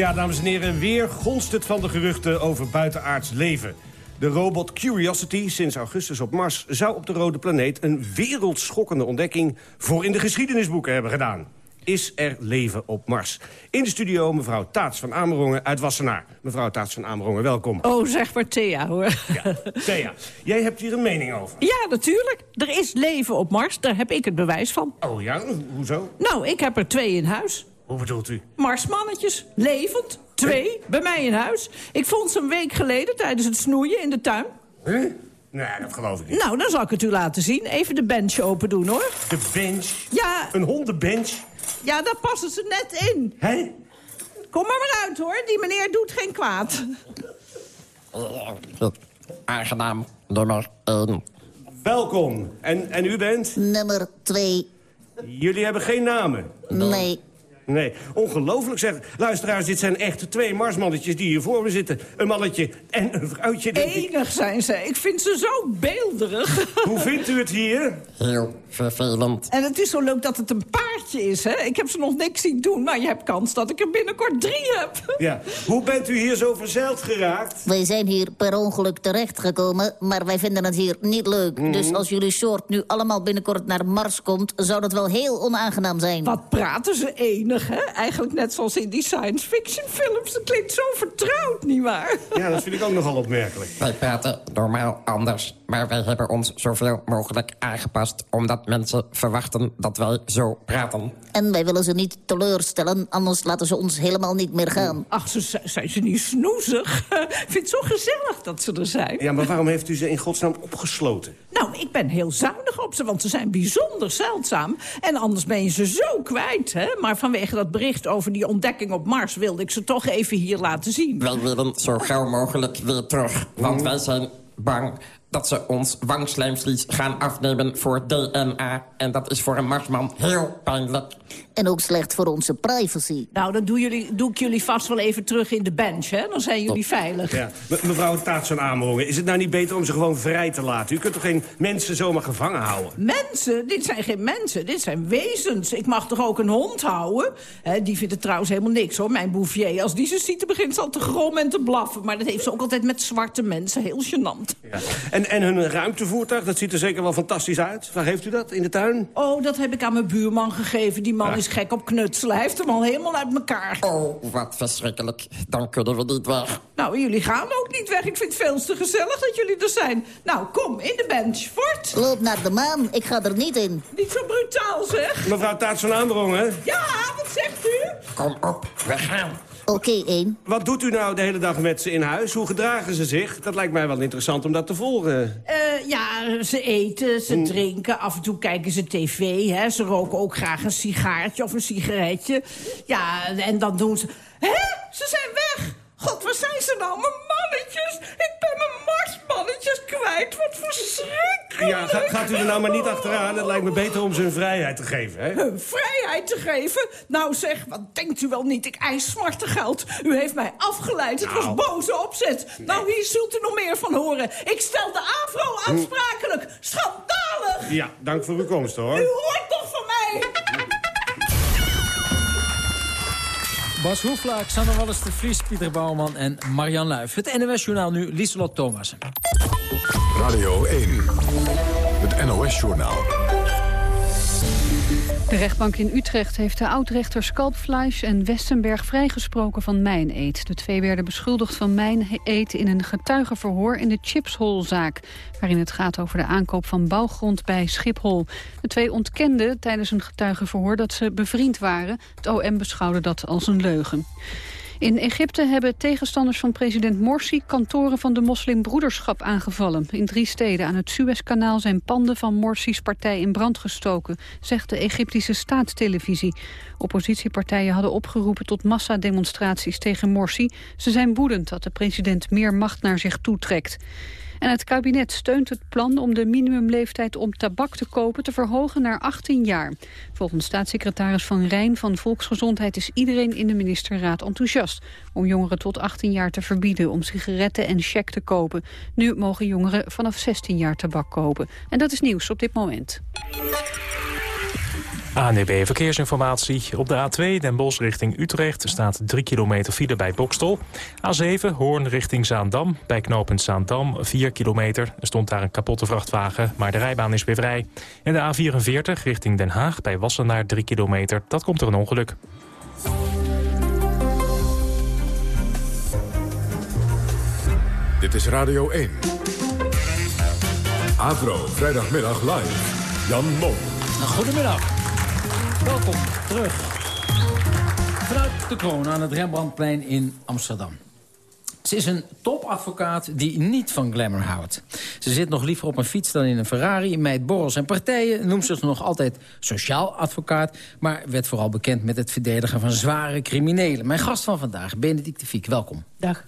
Ja, dames en heren, weer gonst het van de geruchten over buitenaards leven. De robot Curiosity, sinds augustus op Mars... zou op de rode planeet een wereldschokkende ontdekking... voor in de geschiedenisboeken hebben gedaan. Is er leven op Mars? In de studio mevrouw Taats van Amerongen uit Wassenaar. Mevrouw Taats van Amerongen, welkom. Oh, zeg maar Thea, hoor. Thea, jij hebt hier een mening over. Ja, natuurlijk. Er is leven op Mars. Daar heb ik het bewijs van. Oh ja, hoezo? Nou, ik heb er twee in huis. Hoe bedoelt u? Marsmannetjes, levend. Twee, bij mij in huis. Ik vond ze een week geleden tijdens het snoeien in de tuin. Huh? Nee, dat geloof ik niet. Nou, dan zal ik het u laten zien. Even de bench open doen, hoor. De bench? Ja. Een hondenbench? Ja, daar passen ze net in. Hé? Kom maar maar uit, hoor. Die meneer doet geen kwaad. Aangenaam, nummer 1. Welkom. En, en u bent? Nummer 2. Jullie hebben geen namen? Nee. Nee, ongelooflijk zeg. Luisteraars, dit zijn echt twee marsmannetjes die hier voor me zitten. Een mannetje en een vrouwtje. denk ik. Enig zijn ze. Ik vind ze zo beelderig. Hoe vindt u het hier? Heel vervelend. En het is zo leuk dat het een paardje is, hè? Ik heb ze nog niks zien doen, maar je hebt kans dat ik er binnenkort drie heb. Ja. Hoe bent u hier zo verzeild geraakt? Wij zijn hier per ongeluk terechtgekomen, maar wij vinden het hier niet leuk. Mhm. Dus als jullie soort nu allemaal binnenkort naar Mars komt... zou dat wel heel onaangenaam zijn. Wat praten ze enig, hè? Eigenlijk net zoals in die science fiction films. Dat klinkt zo vertrouwd, nietwaar? Ja, dat vind ik ook nogal opmerkelijk. Wij praten normaal anders, maar wij hebben ons zoveel mogelijk aangepast... omdat mensen verwachten dat wij zo praten. En wij willen ze niet teleurstellen, anders laten ze ons helemaal niet meer gaan. Ach, ze, zijn- zijn ze niet snoezig? Ik vind het zo gezellig dat ze er zijn. Ja, maar waarom heeft u ze in godsnaam opgesloten? Nou, ik ben heel zuinig op ze, want ze zijn bijzonder zeldzaam. En anders ben je ze zo kwijt, hè? Maar vanwege dat bericht over die ontdekking op Mars... wilde ik ze toch even hier laten zien. Wij willen zo gauw mogelijk weer terug, want wij zijn bang dat ze ons wangslijmvlies gaan afnemen voor DNA. En dat is voor een marsman heel pijnlijk. En ook slecht voor onze privacy. Nou, dan doe, jullie, doe ik jullie vast wel even terug in de bench, hè? Dan zijn jullie veilig. Ja. Me- mevrouw Taats van Amerongen, is het nou niet beter om ze gewoon vrij te laten? U kunt toch geen mensen zomaar gevangen houden? Mensen? Dit zijn geen mensen, dit zijn wezens. Ik mag toch ook een hond houden? Hè, die vindt het trouwens helemaal niks, hoor. Mijn Bouvier, als die ze ziet, dan begint ze al te grommen en te blaffen. Maar dat heeft ze ook altijd met zwarte mensen. Heel gênant. Ja. En En, en hun ruimtevoertuig, dat ziet er zeker wel fantastisch uit. Waar heeft u dat, in de tuin? Oh, dat heb ik aan mijn buurman gegeven. Die man is gek op knutselen. Hij heeft hem al helemaal uit elkaar. Oh, wat verschrikkelijk. Dan kunnen we niet weg. Nou, jullie gaan ook niet weg. Ik vind het veel te gezellig dat jullie er zijn. Nou, kom, in de bench. Fort. Loop naar de maan. Ik ga er niet in. Niet zo brutaal, zeg. Mevrouw Taats van Aandrongen. Ja, wat zegt u? Kom op, we gaan. Oké, één. Wat doet u nou de hele dag met ze in huis? Hoe gedragen ze zich? Dat lijkt mij wel interessant om dat te volgen. Uh, ja, ze eten, ze drinken, af en toe kijken ze tv. Hè. Ze roken ook graag een sigaartje of een sigaretje. Ja, en dan doen ze... Hè? Ze zijn weg! God, waar zijn ze nou? Mijn mannetjes! Ik ben mijn marsmannetjes kwijt. Wat verschrikkelijk! Ja, gaat u er nou maar niet achteraan. Het lijkt me beter om ze hun vrijheid te geven, hè? Hun vrijheid te geven? Nou zeg, wat denkt u wel niet? Ik eis geld. U heeft mij afgeleid. Het was nou. boze opzet. Nou, hier zult u nog meer van horen. Ik stel de AVRO aansprakelijk. Schandalig! Ja, dank voor uw komst, hoor. U hoort toch van Bas Hoeflaak, Sander Wallis de Vries, Pieter Bouwman en Marian Luif. Het NOS-journaal nu, Lieselot Thomassen. Radio 1, het NOS-journaal. De rechtbank in Utrecht heeft de oudrechters Kalpfleisch en Westenberg vrijgesproken van mijneed. De twee werden beschuldigd van mijneed in een getuigenverhoor in de Chipshol-zaak, waarin het gaat over de aankoop van bouwgrond bij Schiphol. De twee ontkenden tijdens een getuigenverhoor dat ze bevriend waren. Het OM beschouwde dat als een leugen. In Egypte hebben tegenstanders van president Morsi kantoren van de moslimbroederschap aangevallen. In drie steden aan het Suezkanaal zijn panden van Morsi's partij in brand gestoken, zegt de Egyptische staatstelevisie. Oppositiepartijen hadden opgeroepen tot massademonstraties tegen Morsi. Ze zijn woedend dat de president meer macht naar zich toetrekt. En het kabinet steunt het plan om de minimumleeftijd om tabak te kopen te verhogen naar 18 jaar. Volgens staatssecretaris Van Rijn van Volksgezondheid is iedereen in de ministerraad enthousiast om jongeren tot 18 jaar te verbieden om sigaretten en check te kopen. Nu mogen jongeren vanaf 16 jaar tabak kopen. En dat is nieuws op dit moment. ANDB Verkeersinformatie. Op de A2 Den Bosch richting Utrecht staat 3 kilometer file bij Bokstel. A7 Hoorn richting Zaandam. Bij knooppunt Zaandam 4 kilometer. Er stond daar een kapotte vrachtwagen, maar de rijbaan is weer vrij. En de A44 richting Den Haag bij Wassenaar 3 kilometer. Dat komt er een ongeluk. Dit is Radio 1. Avro, vrijdagmiddag live. Jan Mom. Goedemiddag. Welkom terug. Vanuit de kroon aan het Rembrandtplein in Amsterdam. Ze is een topadvocaat die niet van glamour houdt. Ze zit nog liever op een fiets dan in een Ferrari, mijt borrels en partijen... noemt zich nog altijd sociaal advocaat... maar werd vooral bekend met het verdedigen van zware criminelen. Mijn gast van vandaag, Benedict de Fiek, welkom. Dag.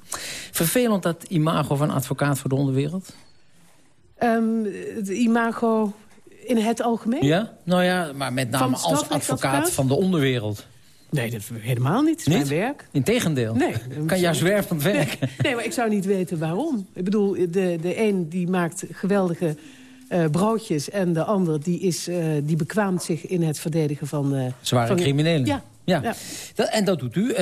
Vervelend dat imago van advocaat voor de onderwereld? Um, het imago in het algemeen? Ja, nou ja, maar met name als advocaat van de onderwereld. Nee, dat helemaal niet. Het is mijn werk. Integendeel. Nee. Kan juist zwervend werken. Nee, nee, maar ik zou niet weten waarom. Ik bedoel, de, de een die maakt geweldige uh, broodjes... en de ander die, is, uh, die bekwaamt zich in het verdedigen van... Uh, Zware van, criminelen. Ja, ja. Dat, en dat doet u. Uh,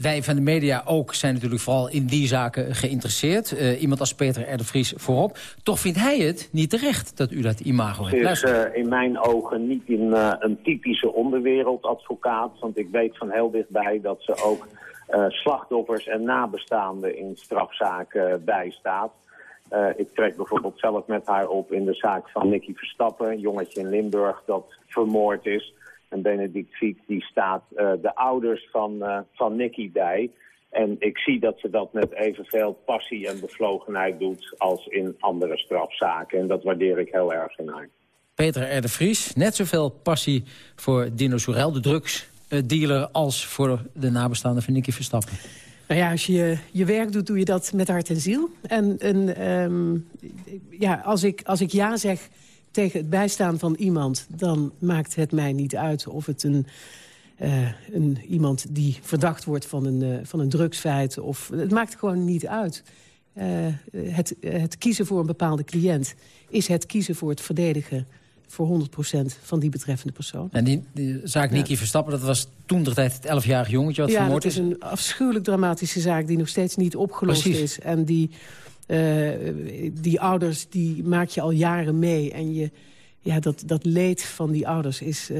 wij van de media ook zijn natuurlijk vooral in die zaken geïnteresseerd. Uh, iemand als Peter R. de Vries voorop. Toch vindt hij het niet terecht dat u dat imago hebt. Ze is in mijn ogen niet in, een typische onderwereldadvocaat. Want ik weet van heel dichtbij dat ze ook slachtoffers en nabestaanden in strafzaken bijstaat. ik trek bijvoorbeeld zelf met haar op in de zaak van Nicky Verstappen. Een jongetje in Limburg dat vermoord is. En Benedict Fiek die staat uh, de ouders van, uh, van Nicky bij. En ik zie dat ze dat met evenveel passie en bevlogenheid doet als in andere strafzaken. En dat waardeer ik heel erg in haar. Peter R. de Vries, net zoveel passie voor Dino Soerel, de drugsdealer... als voor de nabestaande van Nicky Verstappen. Nou ja, als je je werk doet, doe je dat met hart en ziel. En, en um, ja, als, ik, als ik ja zeg tegen het bijstaan van iemand... dan maakt het mij niet uit of het een, uh, een, iemand die verdacht wordt van een, uh, van een drugsfeit... Of, het maakt gewoon niet uit. Uh, het, het kiezen voor een bepaalde cliënt is het kiezen voor het verdedigen voor 100% van die betreffende persoon. En die, die zaak Nicky ja. Verstappen, dat was toen de tijd het 11-jarige jongetje wat ja, vermoord is. Ja, dat is een afschuwelijk dramatische zaak die nog steeds niet opgelost Precies. is. En die die ouders die maak je al jaren mee. En je, ja, dat, dat leed van die ouders is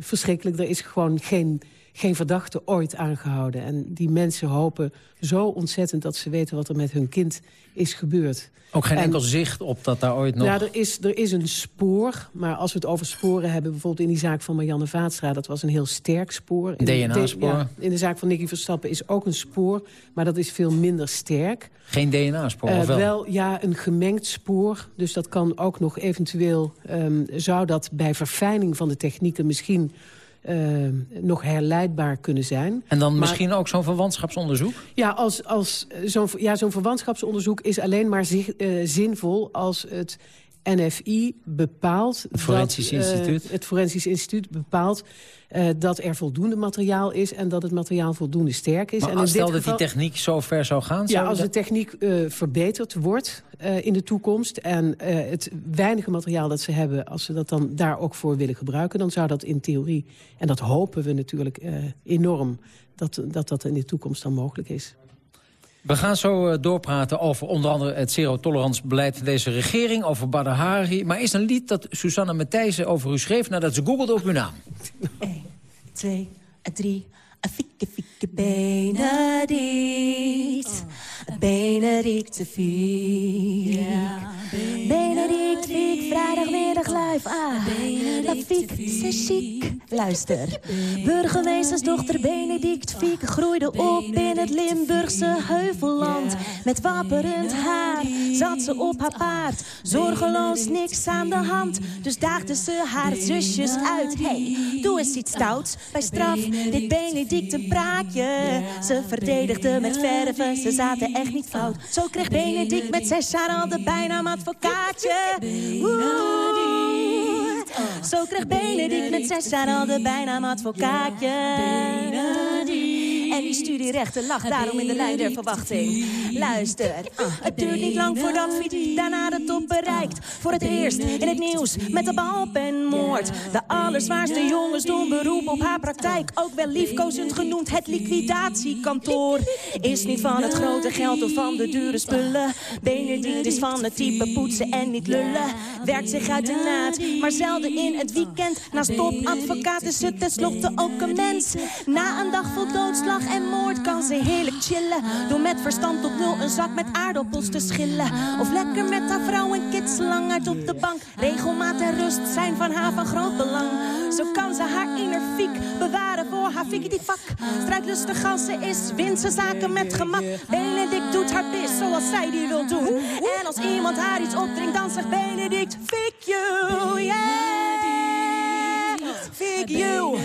verschrikkelijk. Er is gewoon geen geen verdachte ooit aangehouden. En die mensen hopen zo ontzettend dat ze weten wat er met hun kind is gebeurd. Ook geen enkel zicht op dat daar ooit nog... Ja, er is, er is een spoor, maar als we het over sporen hebben... bijvoorbeeld in die zaak van Marianne Vaatstra, dat was een heel sterk spoor. DNA-spoor? Ja, in de zaak van Nicky Verstappen is ook een spoor, maar dat is veel minder sterk. Geen DNA-spoor, uh, wel? wel? Ja, een gemengd spoor, dus dat kan ook nog eventueel... Um, zou dat bij verfijning van de technieken misschien uh, nog herleidbaar kunnen zijn. En dan misschien ook zo'n verwantschapsonderzoek? Ja, als, als zo'n ja, zo'n verwantschapsonderzoek is alleen maar zi uh, zinvol... als het NFI bepaalt... Het Forensisch dat, Instituut? Het Forensisch Instituut bepaalt uh, dat er voldoende materiaal is... en dat het materiaal voldoende sterk is. Maar en stel geval, dat die techniek zo ver zou gaan... Ja, als de techniek uh, verbeterd wordt in de toekomst... en het weinige materiaal dat ze hebben... als ze dat dan daar ook voor willen gebruiken... dan zou dat in theorie, en dat hopen we natuurlijk enorm... Dat, dat dat in de toekomst dan mogelijk is. We gaan zo uh, doorpraten over onder andere het zero-tolerance-beleid van deze regering, over Badr Hari. Maar is een lied dat Susanne Matthijssen over u schreef nadat ze googelde op uw naam. 1, 2, 3, fikke, fikke, Benedict. Benedict de Fiek. Yeah. Benedict Fiek, vrijdagmiddag live. Ah, La Fiek, c'est chic. Luister. Burgemeestersdochter Benedict Fiek groeide op in het Limburgse heuvelland. Met wapperend haar zat ze op haar paard. Zorgeloos niks aan de hand. Dus daagde ze haar zusjes uit. Hey, doe eens iets stouts. Bij straf, dit Benedict een praatje. Ze verdedigde met verven, ze zaten echt niet fout. Zo kreeg Benedict met zes jaar al de bijnaam advocaatje. Zo kreeg Benedict met zes jaar al de bijnaam advocaatje. En die studierechten lag daarom in de lijn der verwachting. Luister, het duurt niet lang voordat Fiet daarna de top bereikt. Voor het eerst in het nieuws met de balpenmoord. De allerzwaarste jongens doen beroep op haar praktijk. Ook wel liefkozend genoemd het liquidatiekantoor. Is niet van het grote geld of van de dure spullen. Benedict is van het type poetsen en niet lullen. Werkt zich uit de naad, maar zelden in het weekend. Naast topadvocaat is ze tenslotte ook een mens. Na een dag vol doodslag en moord kan ze heerlijk chillen. Door met verstand tot nul een zak met aardappels te schillen. Of lekker met haar vrouw en kids lang uit op de bank. Regelmaat en rust zijn van haar van groot belang. Zo kan ze haar energiek bewaren voor haar die vak. Strijdlustig als ze is, wint zaken met gemak. Benedict doet haar best zoals zij die wil doen. En als iemand haar iets opdringt, dan zegt Benedict, fik you, yeah. Fake you,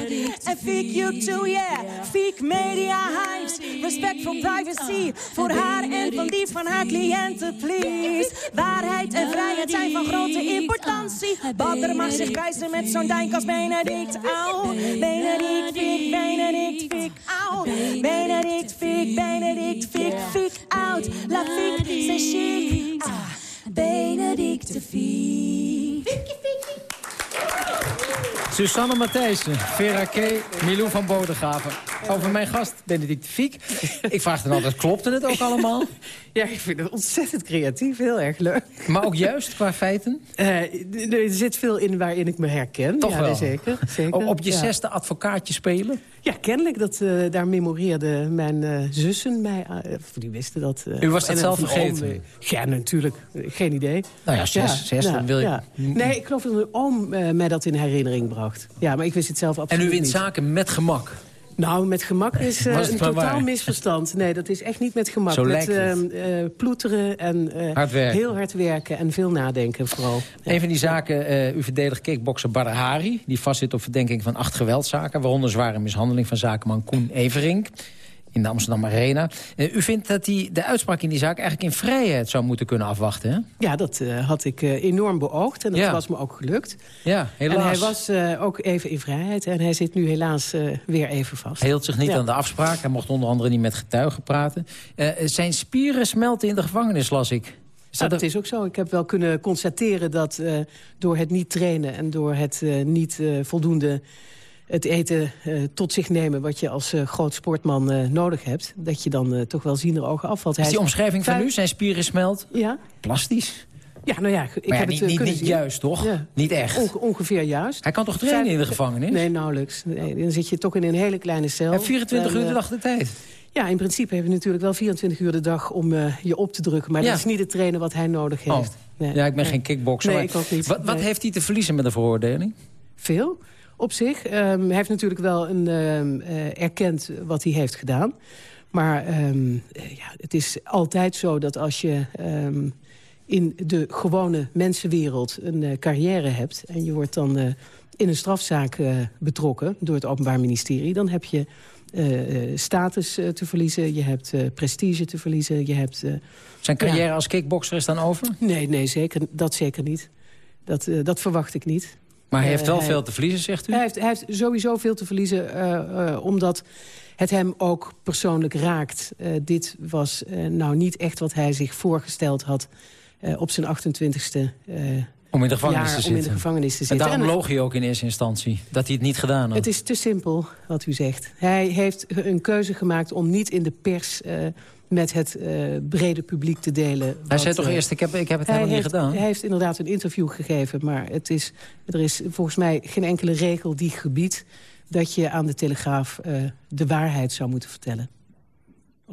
en fake you too, yeah. Fake media hives, respect for privacy. Voor haar en van die van haar cliënten, please. Waarheid en vrijheid zijn van grote importantie. Badder mag zich kruisen met zo'n dijk als Benedict. Au, Benedict, fik, Benedict, fik, au. Benedict, fik, Benedict, fik, fik, out. La fik, c'est chic. Ah, Benedict de. Susanne Matthijssen, Vera K., Milou van Bodegraven. Over mijn gast, Benedict Fiek. Ik vraag dan altijd, klopte het ook allemaal? Ja, ik vind het ontzettend creatief, heel erg leuk. Maar ook juist qua feiten? Uh, er zit veel in waarin ik me herken. Toch ja, wel? Zeker, zeker. Op je ja. zesde advocaatje spelen? Ja, kennelijk. Dat, uh, daar memoreerden mijn uh, zussen mij. die wisten dat. U was dat zelf vergeten? Oom, ja, natuurlijk. Geen idee. Nou ja, zes, zes nou, dan wil je... Nee, ik geloof dat een oom mij dat in herinnering bracht. Ja, maar ik wist het zelf absoluut niet. En u wint niet. zaken met gemak? Nou, met gemak is uh, een totaal waar? misverstand. Nee, dat is echt niet met gemak. Zo met lijkt uh, uh, ploeteren en hard heel hard werken en veel nadenken vooral. Ja. Een van die zaken, u verdedigt kickbokser Badr Hari... die vastzit op verdenking van acht geweldzaken... waaronder zware mishandeling van zakenman Koen Everink in de Amsterdam Arena. Uh, u vindt dat hij de uitspraak in die zaak eigenlijk in vrijheid zou moeten kunnen afwachten, hè? Ja, dat uh, had ik uh, enorm beoogd en dat ja. was me ook gelukt. Ja, helaas. En hij was ook even in vrijheid en hij zit nu helaas weer even vast. Hij hield zich niet ja. aan de afspraak. Hij mocht onder andere niet met getuigen praten. zijn spieren smelten in de gevangenis, las ik. Dat is ook zo. Ik heb wel kunnen constateren dat door het niet trainen... en door het niet voldoende het eten uh, tot zich nemen wat je als uh, groot sportman uh, nodig hebt... dat je dan toch wel zien er ogen afvalt. Is die omschrijving van u, zijn spieren smelt? Ja. Plastisch? Ja, nou ja, ik maar heb niet, het niet, kunnen niet zien. juist, toch? Ja. Niet echt? Onge ongeveer juist. Hij kan toch trainen in de gevangenis? Nee, nauwelijks. Nee, dan zit je toch in een hele kleine cel. Ja, 24 en, uur de dag de tijd? Ja, in principe heb je natuurlijk wel 24 uur de dag om uh, je op te drukken. Maar ja. dat is niet het trainen wat hij nodig heeft. Oh. Nee. Ja, ik ben geen kickboxer. Nee, ik ook niet. Wat, wat heeft hij te verliezen met de veroordeling? Veel, op zich. Um, hij heeft natuurlijk wel een, um, uh, erkend wat hij heeft gedaan. Maar um, ja, het is altijd zo dat als je in de gewone mensenwereld een uh, carrière hebt... en je wordt dan uh, in een strafzaak betrokken door het Openbaar Ministerie... dan heb je status te verliezen, je hebt prestige te verliezen. Je hebt, Zijn carrière ja. als kickbokser is dan over? Nee, nee zeker, dat zeker niet. Dat, dat verwacht ik niet. Maar hij heeft wel hij, veel te verliezen, zegt u? Hij heeft, hij heeft sowieso veel te verliezen, omdat het hem ook persoonlijk raakt. dit was nou niet echt wat hij zich voorgesteld had op zijn 28e om in de gevangenis te zitten. om in de gevangenis te en daarom loog hij ook in eerste instantie, dat hij het niet gedaan had. Het is te simpel, wat u zegt. Hij heeft een keuze gemaakt om niet in de pers uh, met het uh, brede publiek te delen. Hij wat, zei toch uh, eerst, ik heb, ik heb het helemaal heeft, niet gedaan? Hij heeft inderdaad een interview gegeven, maar het is, er is volgens mij geen enkele regel die gebiedt... dat je aan de Telegraaf de waarheid zou moeten vertellen.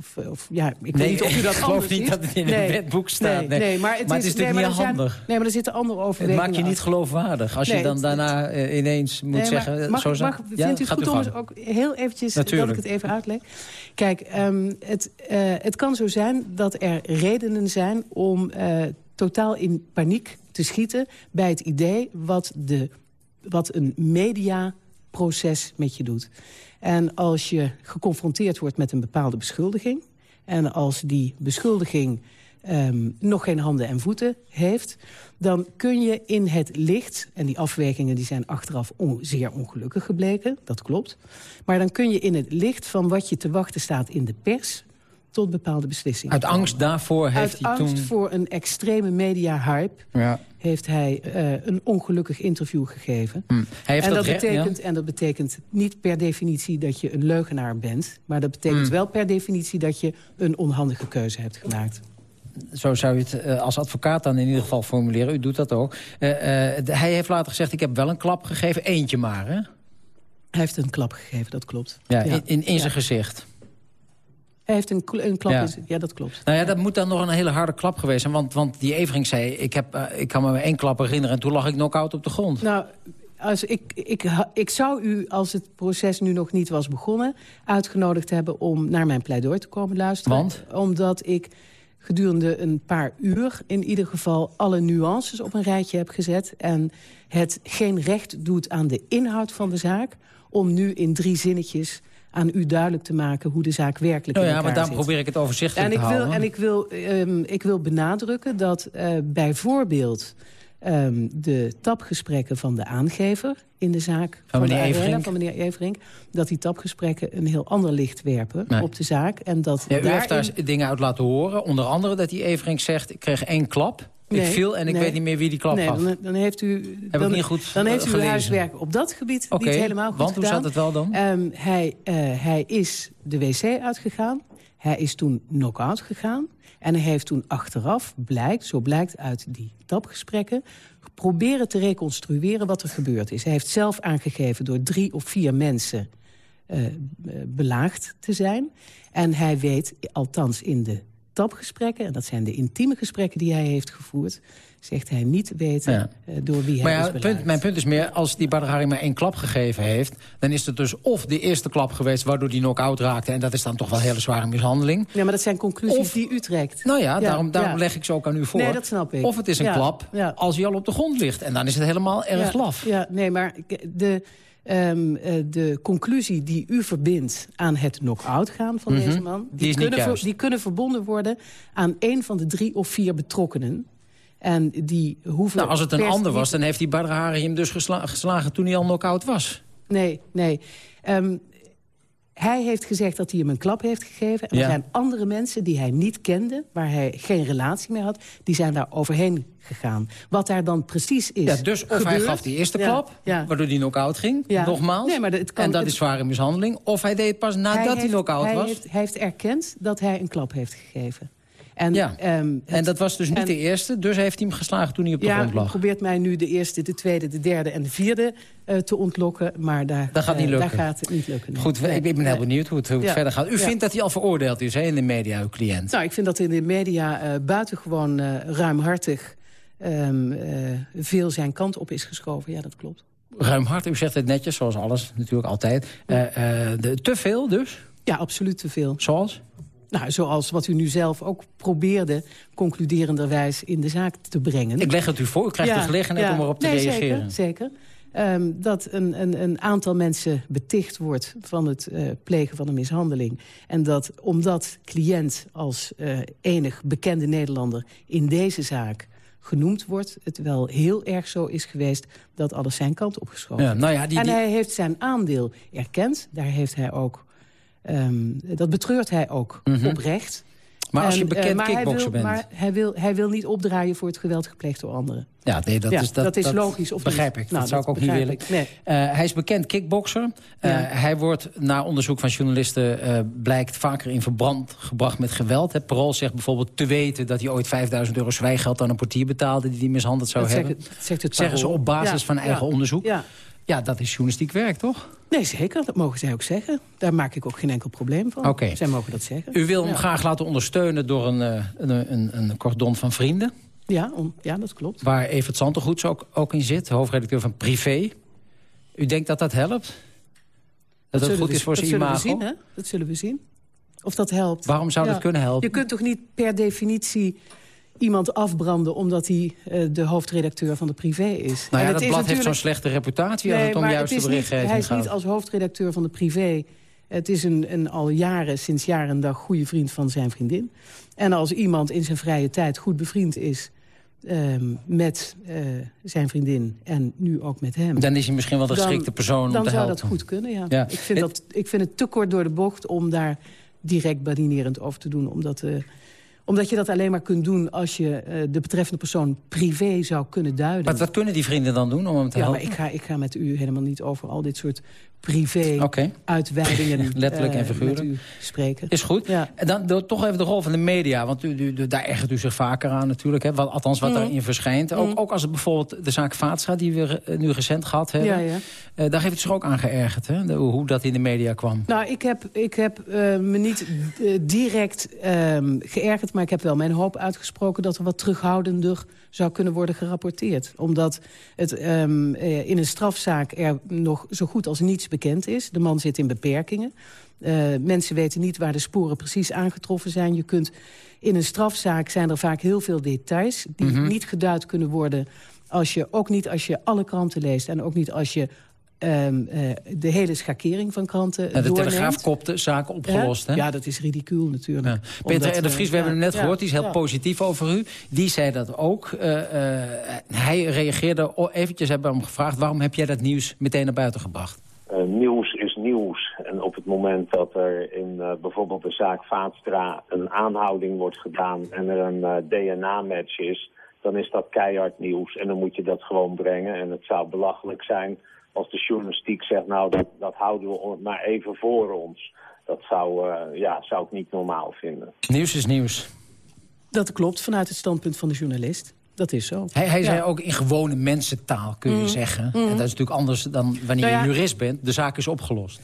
Of, of, ja, ik nee, weet niet of u dat ik geloof niet ziet. dat het in nee, het wetboek staat. Nee, nee maar het maar is, het natuurlijk niet handig. Zijn, nee, maar er zitten andere Het overwegingen maakt je niet geloofwaardig als je dan daarna uh, ineens moet zeggen... Mag, zo mag, ja, vindt u het goed om eens ook heel eventjes Natuurlijk. dat ik het even uitleg? Kijk, um, het, uh, het kan zo zijn dat er redenen zijn om uh, totaal in paniek te schieten... bij het idee wat, de, wat een mediaproces met je doet. En als je geconfronteerd wordt met een bepaalde beschuldiging... en als die beschuldiging um, nog geen handen en voeten heeft... dan kun je in het licht... en die afwegingen die zijn achteraf zeer ongelukkig gebleken, dat klopt... maar dan kun je in het licht van wat je te wachten staat in de pers... tot bepaalde beslissingen Uit angst daarvoor heeft Uit hij angst toen... voor een extreme media-hype... Ja. heeft hij uh, een ongelukkig interview gegeven. Hm. Hij heeft en, dat betekent, ja? en dat betekent niet per definitie dat je een leugenaar bent... maar dat betekent Hm. wel per definitie dat je een onhandige keuze hebt gemaakt. Zo zou je het uh, als advocaat dan in ieder geval formuleren. U doet dat ook. Uh, hij heeft later gezegd, ik heb wel een klap gegeven. Eentje maar, hè? Hij heeft een klap gegeven, dat klopt. Ja, in, in, in ja. zijn gezicht. Hij heeft een, een klap Ja. dat klopt. Nou ja, dat moet dan nog een hele harde klap geweest zijn. Want, want die Evering zei, ik, heb, uh, ik kan me één klap herinneren... en toen lag ik knock-out op de grond. Nou, als ik, ik, ik zou u, als het proces nu nog niet was begonnen... uitgenodigd hebben om naar mijn pleidooi te komen luisteren. Want? Omdat ik gedurende een paar uur in ieder geval alle nuances op een rijtje heb gezet... en het geen recht doet aan de inhoud van de zaak... om nu in drie zinnetjes aan u duidelijk te maken hoe de zaak werkelijk nou in ja, elkaar maar daarom zit. probeer ik het overzichtelijk En ik te wil, houden. en ik wil, um, ik wil benadrukken dat uh, bijvoorbeeld um, de tapgesprekken van de aangever in de zaak Van meneer de arena, Everink. van meneer Everink, dat die tapgesprekken een heel ander licht werpen Nee. op de zaak. En dat Ja, u heeft daar dingen uit laten horen. Onder andere dat die Everink zegt, ik kreeg één klap. Ik Nee, viel en ik nee. weet niet meer wie die klap nee, gaf. Dan, dan heeft u, Heb dan, ik niet goed dan heeft u gelezen. huiswerk op dat gebied niet helemaal goed want hoe gedaan. zat het wel dan? Ehm, hij, uh, hij is de wc uitgegaan. Hij is toen knock-out gegaan. En hij heeft toen achteraf, blijkt, zo blijkt uit die tapgesprekken... proberen te reconstrueren wat er gebeurd is. Hij heeft zelf aangegeven door drie of vier mensen uh, belaagd te zijn. En hij weet, althans in de tapgesprekken... en dat zijn de intieme gesprekken die hij heeft gevoerd... zegt hij niet weten Ja. uh, door wie Maar hij ja, is punt, mijn punt is meer, als die Badr maar één klap gegeven heeft... dan is het dus of de eerste klap geweest waardoor die knock-out raakte... en dat is dan toch wel hele zware mishandeling. Ja, maar dat zijn conclusies Of- die u trekt. Nou ja, Ja, daarom, daarom ja. leg ik ze ook aan u voor. Nee, dat snap ik. Of het is een Ja, klap ja. als hij al op de grond ligt. En dan is het helemaal erg ja, laf. Ja, nee, maar de, ehm, eh, de conclusie die u verbindt aan het knock-out gaan van Mhm. deze man... Die kunnen, die kunnen verbonden worden aan een van de drie of vier betrokkenen. En die hoeven... Nou, als het een ander was, dan heeft die Badr Hari hem dus gesla- geslagen toen hij al knock-out was. Nee, nee. Ehm, hij heeft gezegd dat hij hem een klap heeft gegeven. En er zijn andere mensen die hij niet kende... waar hij geen relatie mee had, die zijn daar overheen gegaan. Wat daar dan precies is Ja, dus of hij gaf die eerste klap, waardoor hij knock-out ging, nogmaals. Nee, maar het kan, en dat is zware mishandeling. Of hij deed pas nadat hij, hij knock-out was. Heeft, hij heeft erkend dat hij een klap heeft gegeven. En, ja. Ehm, en dat was dus niet de eerste, dus heeft hij hem geslagen toen hij op de grond lag. Ja, probeert mij nu de eerste, de tweede, de derde en de vierde uh, te ontlokken. Maar daar, dat gaat niet uh, lukken. daar gaat het niet lukken. Nee. Goed, ik ben heel benieuwd hoe het, hoe het ja. verder gaat. U vindt dat hij al veroordeeld is hè, in de media, uw cliënt? Nou, ik vind dat in de media uh, buitengewoon ruimhartig... Um, veel zijn kant op is geschoven. Ja, dat klopt. Ruimhartig, u zegt het netjes, zoals alles natuurlijk altijd. De, te veel dus? Ja, absoluut te veel. Zoals? Nou, zoals wat u nu zelf ook probeerde concluderenderwijs in de zaak te brengen. Ik leg het u voor, u krijgt ja, de gelegenheid ja. om erop te nee, reageren. Zeker, zeker. Um, dat een, een, een, aantal mensen beticht wordt van het uh, plegen van een mishandeling. En dat omdat cliënt als uh, enig bekende Nederlander in deze zaak genoemd wordt... het wel heel erg zo is geweest dat alles zijn kant opgeschoven. Ja, nou ja, die, en hij heeft zijn aandeel erkend. Daar heeft hij ook Um, dat betreurt hij ook Mhm. oprecht. Maar als je En, bekend wil, bent... Maar hij wil, hij wil niet opdraaien voor het geweld gepleegd door anderen. Ja, nee, dat, Ja, is, dat, dat is logisch, of begrijp niet? ik. Nou, dat zou ik ook niet willen. Nee. Uh, hij is bekend kickbokser. Uh, Ja. Hij wordt na onderzoek van journalisten... uh, blijkt vaker in verband gebracht met geweld. Parool zegt bijvoorbeeld te weten... dat hij ooit 5000 euro zwijggeld aan een portier betaalde... die hij mishandeld zou Dat zegt hebben. het- zegt het Zeggen ze op basis Ja, van eigen ja, onderzoek. Ja. Dat is journalistiek werk, toch? Nee, zeker. Dat mogen zij ook zeggen. Daar maak ik ook geen enkel probleem van. Oké. Zij mogen dat zeggen. U wil hem Ja. graag laten ondersteunen door een, uh, een, een, een cordon van vrienden... Ja, om, ja, dat klopt. waar Evert Santegoeds ook, ook in zit, hoofdredacteur van Privé. U denkt dat dat helpt? Dat, het zullen goed we- is voor dat zijn zullen imago? we zien, hè? Dat zullen we zien. Of dat helpt. Waarom zou dat kunnen helpen? Je kunt toch niet per definitie iemand afbranden... omdat hij eh, de hoofdredacteur van de privé is. Nou ja, het dat blad heeft zo'n slechte reputatie... als het om juiste niet- berichtgeving Hij is gaat. niet als hoofdredacteur van de privé. Het is een, een al jaren, sinds jaren en dag, goede vriend van zijn vriendin. En als iemand in zijn vrije tijd goed bevriend is... ehm, met eh, zijn vriendin en nu ook met hem... Dan is hij misschien wel de dan- geschikte persoon om Dan te zou helpen. dat goed kunnen, ja. Ja. Ik, vind Het- dat, ik vind het te kort door de bocht om daar direct badinerend over te doen. Omdat, eh, omdat je dat alleen maar kunt doen als je eh, de betreffende persoon privé zou kunnen duiden. Maar wat kunnen die vrienden dan doen om hem te ja, helpen? maar ik ga, ik ga met u helemaal niet over al dit soort Oké. privé-uitweidingen Letterlijk en eh, figuurlijk. met u spreken. Is goed. En dan door- toch even de rol van de media. Want u, u- u- daar ergert u zich vaker aan natuurlijk. Hè? Wat, althans wat Mhm. daarin verschijnt. Ook, Mhm. ook als het bijvoorbeeld de zaak Vaatstra... die we re- nu recent gehad hebben. Ja, ja. Eh, daar heeft u zich ook aan geërgerd. Hè? De- hoe dat in de media kwam. Nou, ik heb, ik heb eh, me niet eh, direct ehm, geërgerd... maar ik heb wel mijn hoop uitgesproken... dat er wat terughoudender zou kunnen worden gerapporteerd. Omdat het ehm, eh, in een strafzaak er nog zo goed als niets bekend is. De man zit in beperkingen. Eh, mensen weten niet waar de sporen precies aangetroffen zijn. Je kunt, in een strafzaak zijn er vaak heel veel details... die Mhm. niet geduid kunnen worden... Als je, ook niet als je alle kranten leest... en ook niet als je ehm, eh, de hele schakering van kranten En de doorneemt. Telegraaf kopte zaken opgelost. Hè? Ja, dat is ridicuul natuurlijk. Ja. Peter Omdat, R. de eh, Vries, we hebben hem net gehoord, die is heel positief over u. Die zei dat ook. Eh, eh, hij reageerde eventjes, hebben we hem gevraagd... waarom heb jij dat nieuws meteen naar buiten gebracht? Eh, nieuws is nieuws. En op het moment dat er in eh, bijvoorbeeld de zaak Vaatstra een aanhouding wordt gedaan en er een eh, DNA-match is, dan is dat keihard nieuws. En dan moet je dat gewoon brengen. En het zou belachelijk zijn als de journalistiek zegt, nou dat, dat houden we maar even voor ons. Dat zou, eh, ja, zou ik niet normaal vinden. Nieuws is nieuws. Dat klopt, vanuit het standpunt van de journalist. Dat is zo. Hij, hij Ja. zei ook in gewone mensentaal, kun je Mm. zeggen. Mm. En dat is natuurlijk anders dan wanneer Nou ja. je jurist bent. De zaak is opgelost.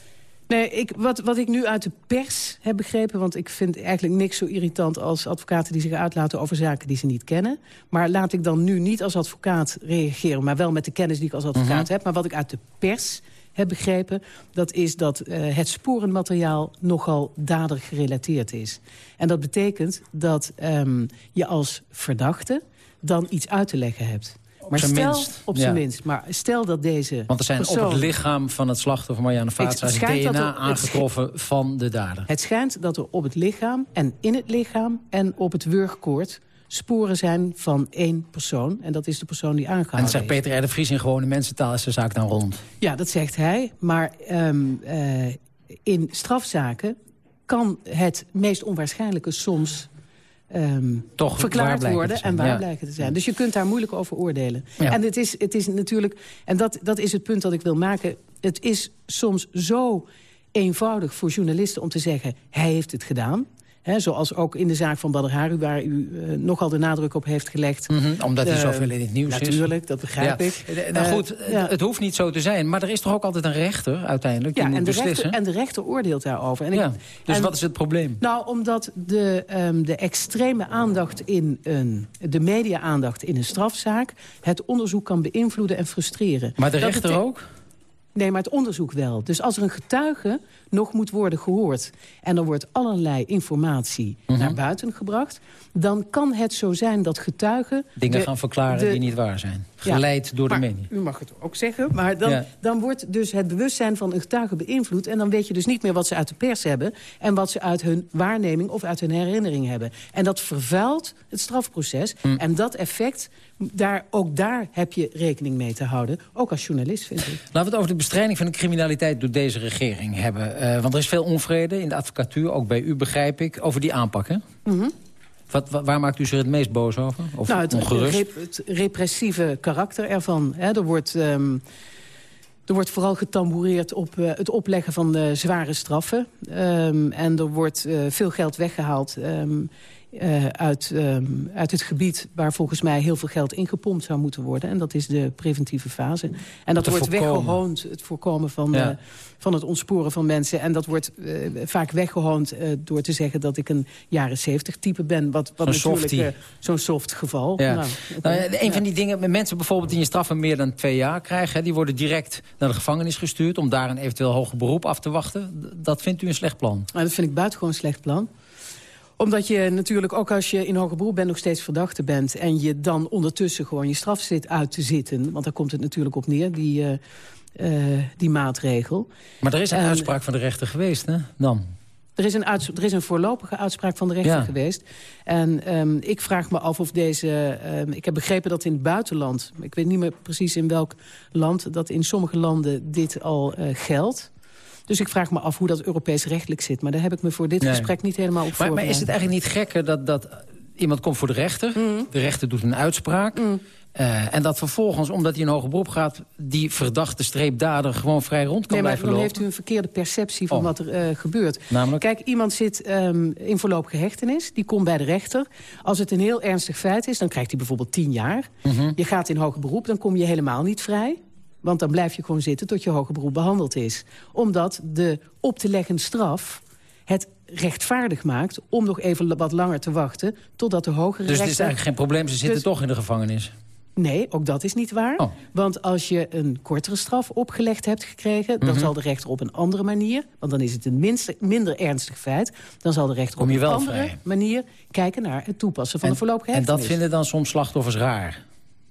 Nee, ik, wat, wat ik nu uit de pers heb begrepen... want ik vind eigenlijk niks zo irritant als advocaten die zich uitlaten over zaken die ze niet kennen. Maar laat ik dan nu niet als advocaat reageren... maar wel met de kennis die ik als advocaat Mhm. heb. Maar wat ik uit de pers heb begrepen... dat is dat eh, het sporenmateriaal nogal dader gerelateerd is. En dat betekent dat ehm, je als verdachte dan iets uit te leggen hebt. Maar zijn stel, minst, op zijn ja. minst. Maar stel dat deze Want er zijn op het lichaam van het slachtoffer Marianne dat DNA er- aangetroffen van de dader. Het schijnt dat er op het lichaam en in het lichaam en op het wurgkoord sporen zijn van één persoon. En dat is de persoon die En aangehouden dat zegt. Peter R. de Vries in gewone mensentaal is de zaak dan rond. Ja, dat zegt hij. Maar ehm, eh, in strafzaken kan het meest onwaarschijnlijke soms um, Toch verklaard worden en waar blijken te zijn. Dus je kunt daar moeilijk over oordelen. En het is, het is natuurlijk, en dat, dat is het punt dat ik wil maken... het is soms zo eenvoudig voor journalisten om te zeggen... hij heeft het gedaan zoals ook in de zaak van Badr Hari, waar u uh, nogal de nadruk op heeft gelegd. Mm omdat hij uh, zoveel in het nieuws natuurlijk, is. Natuurlijk, dat begrijp ik. Eh, nou goed, ja. het hoeft niet zo te zijn. Maar er is toch ook altijd een rechter uiteindelijk die ja, moet en de beslissen? Rechter, en de rechter oordeelt daarover. En ja, dus en, wat is het probleem? Nou, omdat de, um, de extreme aandacht in een... de media-aandacht in een strafzaak... het onderzoek kan beïnvloeden en frustreren. Maar de rechter ook? Nee, maar het onderzoek wel. Dus als er een getuige nog moet worden gehoord... en er wordt allerlei informatie Mhm. naar buiten gebracht... dan kan het zo zijn dat getuigen... Dingen de- gaan verklaren de- die niet waar zijn. Ja, Geleid door de media. U mag het ook zeggen, maar dan, Ja. dan wordt dus het bewustzijn van een getuige beïnvloed... en dan weet je dus niet meer wat ze uit de pers hebben... en wat ze uit hun waarneming of uit hun herinnering hebben. En dat vervuilt het strafproces. Hm. En dat effect, daar, ook daar heb je rekening mee te houden. Ook als journalist, vind ik. Laten we het over de bestrijding van de criminaliteit door deze regering hebben. Eh, want er is veel onvrede in de advocatuur, ook bij u begrijp ik, over die aanpak. Hè? Mhm. Wat, wa- waar maakt u zich het meest boos over? Of nou, het, ongerust? het repressieve karakter ervan. Hè. Er, wordt, ehm, er wordt vooral getamboureerd op eh, het opleggen van zware straffen. Ehm, en er wordt eh, veel geld weggehaald ehm, eh, uit, ehm, uit het gebied... waar volgens mij heel veel geld ingepompt zou moeten worden. En dat is de preventieve fase. En dat wordt voorkomen. weggehoond, het voorkomen van, Ja. eh, van het ontsporen van mensen. En dat wordt eh, vaak weggehoond eh, door te zeggen dat ik een jaren zeventig type ben. Wat, wat Zo'n natuurlijk zo'n soft geval. Ja. Nou, Nou ja, een van die dingen, met mensen bijvoorbeeld die een straf van meer dan twee jaar krijgen... Die worden direct naar de gevangenis gestuurd... om daar een eventueel hoger beroep af te wachten. Dat vindt u een slecht plan? Nou, dat vind ik buitengewoon een slecht plan omdat je natuurlijk ook als je in hoger beroep bent nog steeds verdachte bent... en je dan ondertussen gewoon je straf zit uit te zitten... want daar komt het natuurlijk op neer, die, eh, eh, die maatregel. Maar er is een En- uitspraak van de rechter geweest, hè? Dan. Er is, een er is een voorlopige uitspraak van de rechter Ja. geweest. En ehm, ik vraag me af of deze... ehm, ik heb begrepen dat in het buitenland... ik weet niet meer precies in welk land... dat in sommige landen dit al eh, geldt. Dus ik vraag me af hoe dat Europees rechtelijk zit. Maar daar heb ik me voor dit Nee. gesprek niet helemaal op Maar, maar voorbereid. is het eigenlijk niet gekker dat, dat iemand komt voor de rechter... Mm. de rechter doet een uitspraak... eh, en dat vervolgens, omdat hij in hoger beroep gaat... die verdachte streepdader gewoon vrij rond kan Nee, maar blijven dan lopen? heeft u een verkeerde perceptie van Oh. wat er eh, gebeurt. Namelijk? Kijk, iemand zit ehm, in voorlopige hechtenis. Die komt bij de rechter. Als het een heel ernstig feit is, dan krijgt hij bijvoorbeeld tien jaar. Mhm. Je gaat in hoger beroep, dan kom je helemaal niet vrij. Want dan blijf je gewoon zitten tot je hoger beroep behandeld is. Omdat de op te leggen straf het rechtvaardig maakt... om nog even wat langer te wachten totdat de hogere Dus het is eigenlijk geen probleem, ze zitten Dus- toch in de gevangenis. Nee, ook dat is niet waar. Oh. Want als je een kortere straf opgelegd hebt gekregen... dan Mhm. zal de rechter op een andere manier... want dan is het een minste, minder ernstig feit... dan zal de rechter op een andere vrij. manier... kijken naar het toepassen van En, de voorlopige en dat vinden dan soms slachtoffers raar.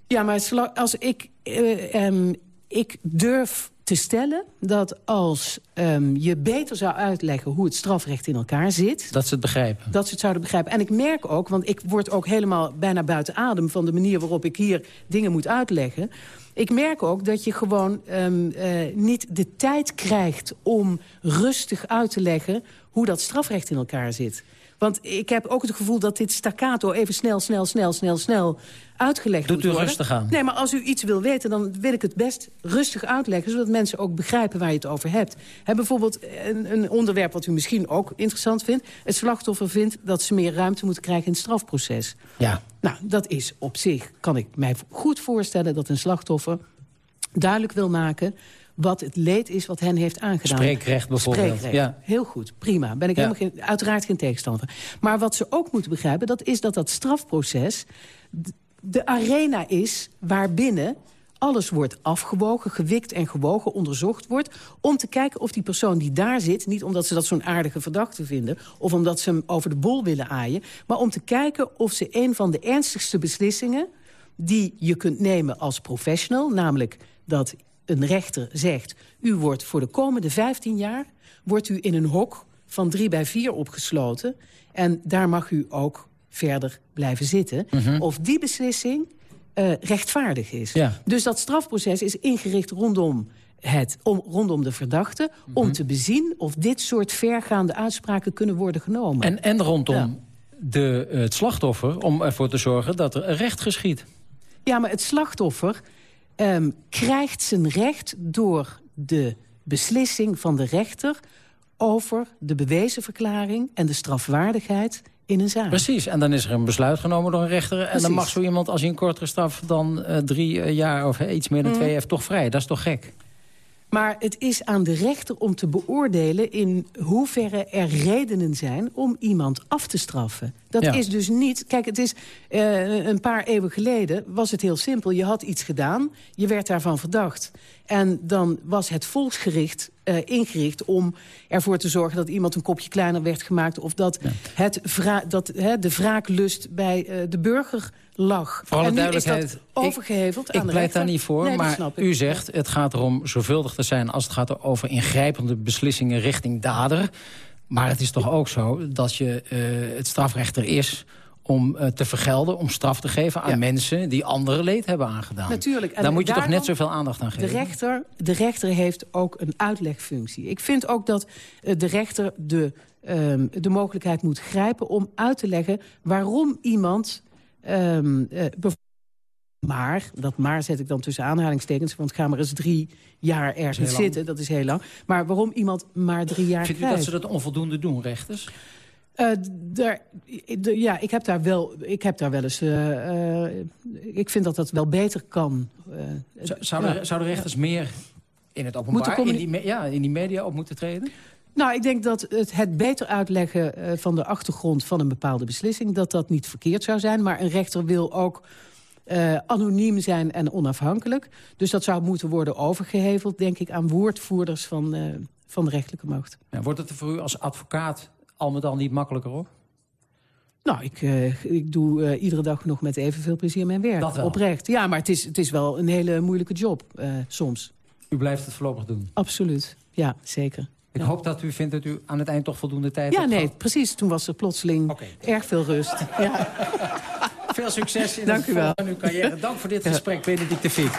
Ja, maar als ik, eh, ehm, ik durf te stellen dat als ehm, je beter zou uitleggen... hoe het strafrecht in elkaar zit... Dat ze het begrijpen. Dat ze het zouden begrijpen. En ik merk ook, want ik word ook helemaal bijna buiten adem... van de manier waarop ik hier dingen moet uitleggen. Ik merk ook dat je gewoon ehm, eh, niet de tijd krijgt... om rustig uit te leggen hoe dat strafrecht in elkaar zit. Want ik heb ook het gevoel dat dit staccato even snel, snel, snel, snel, snel uitgelegd Doet moet u worden. rustig aan. Nee, maar als u iets wil weten, dan wil ik het best rustig uitleggen... zodat mensen ook begrijpen waar je het over hebt. Hè, bijvoorbeeld een, een onderwerp wat u misschien ook interessant vindt. Het slachtoffer vindt dat ze meer ruimte moeten krijgen in het strafproces. Ja. Nou, dat is op zich, kan ik mij goed voorstellen... dat een slachtoffer duidelijk wil maken wat het leed is wat hen heeft aangedaan. Spreekrecht bijvoorbeeld, Spreekrecht. ja. Heel goed, prima. Ben ik Ja. helemaal geen, uiteraard geen tegenstander van. Maar wat ze ook moeten begrijpen, dat is dat dat strafproces... de arena is waarbinnen alles wordt afgewogen, gewikt en gewogen, onderzocht wordt... om te kijken of die persoon die daar zit... niet omdat ze dat zo'n aardige verdachte vinden... of omdat ze hem over de bol willen aaien... maar om te kijken of ze een van de ernstigste beslissingen... die je kunt nemen als professional, namelijk dat een rechter zegt... u wordt voor de komende 15 jaar wordt u in een hok van 3 bij 4 opgesloten... en daar mag u ook verder blijven zitten. Mhm. Of die beslissing eh, rechtvaardig is. Ja. Dus dat strafproces is ingericht rondom het om, rondom de verdachte... om Mhm. te bezien of dit soort vergaande uitspraken kunnen worden genomen. En, en rondom de, het slachtoffer om ervoor te zorgen dat er recht geschiet. Ja, maar het slachtoffer ehm, krijgt zijn recht door de beslissing van de rechter... over de bewezen verklaring en de strafwaardigheid in een zaak. Precies, en dan is er een besluit genomen door een rechter... en dan mag zo iemand als hij een kortere straf dan eh, drie eh, jaar... of eh, iets meer dan Mhm. twee heeft, toch vrij. Dat is toch gek? Maar het is aan de rechter om te beoordelen... in hoeverre er redenen zijn om iemand af te straffen. Dat Ja. is dus niet... Kijk, het is eh, een paar eeuwen geleden was het heel simpel. Je had iets gedaan, je werd daarvan verdacht. En dan was het volksgericht eh, ingericht om ervoor te zorgen... dat iemand een kopje kleiner werd gemaakt... of dat, het dat de wraaklust bij eh, de burger lag. Voor alle en nu is duidelijkheid, dat overgeheveld ik aan de pleit daar niet voor, Nee, maar ik. u zegt... het gaat erom zorgvuldig te zijn als het gaat over ingrijpende beslissingen richting dader. Maar het is toch ook zo dat je eh, het strafrechter is om eh, te vergelden, om straf te geven aan mensen die andere leed hebben aangedaan. Natuurlijk. En Daar moet je toch net zoveel aandacht aan De geven? rechter, de rechter heeft ook een uitlegfunctie. Ik vind ook dat eh, de rechter de, ehm, de mogelijkheid moet grijpen... om uit te leggen waarom iemand... ehm, eh, maar, dat maar zet ik dan tussen aanhalingstekens... want ga maar eens drie jaar ergens zitten, dat is heel lang. Maar waarom iemand maar drie jaar Vindt u krijgt? dat ze dat onvoldoende doen, rechters? Eh, daar, ja, ik heb daar wel, ik heb daar wel eens... eh, ik vind dat dat wel beter kan. Zou- Zouden, ja. zouden rechters meer in het openbaar, in, die, ja, in die media op moeten treden? Nou, ik denk dat het, het beter uitleggen eh, van de achtergrond van een bepaalde beslissing... dat dat niet verkeerd zou zijn. Maar een rechter wil ook eh, anoniem zijn en onafhankelijk. Dus dat zou moeten worden overgeheveld, denk ik... aan woordvoerders van, eh, van de rechterlijke macht. Ja, wordt het er voor u als advocaat al met al niet makkelijker op? Nou, ik, ik doe iedere dag nog met evenveel plezier mijn werk. Dat wel. Oprecht. Ja, maar het is, het is wel een hele moeilijke job, soms. U blijft het voorlopig doen? Absoluut. Ja, zeker. Ik hoop dat u vindt dat u aan het eind toch voldoende tijd Ja, hebt nee, gehad. precies. Toen was er plotseling erg veel rust. Ja. Veel succes in Dank het u wel. van uw carrière. Dank voor dit Ja. gesprek, Benedict de Fiek.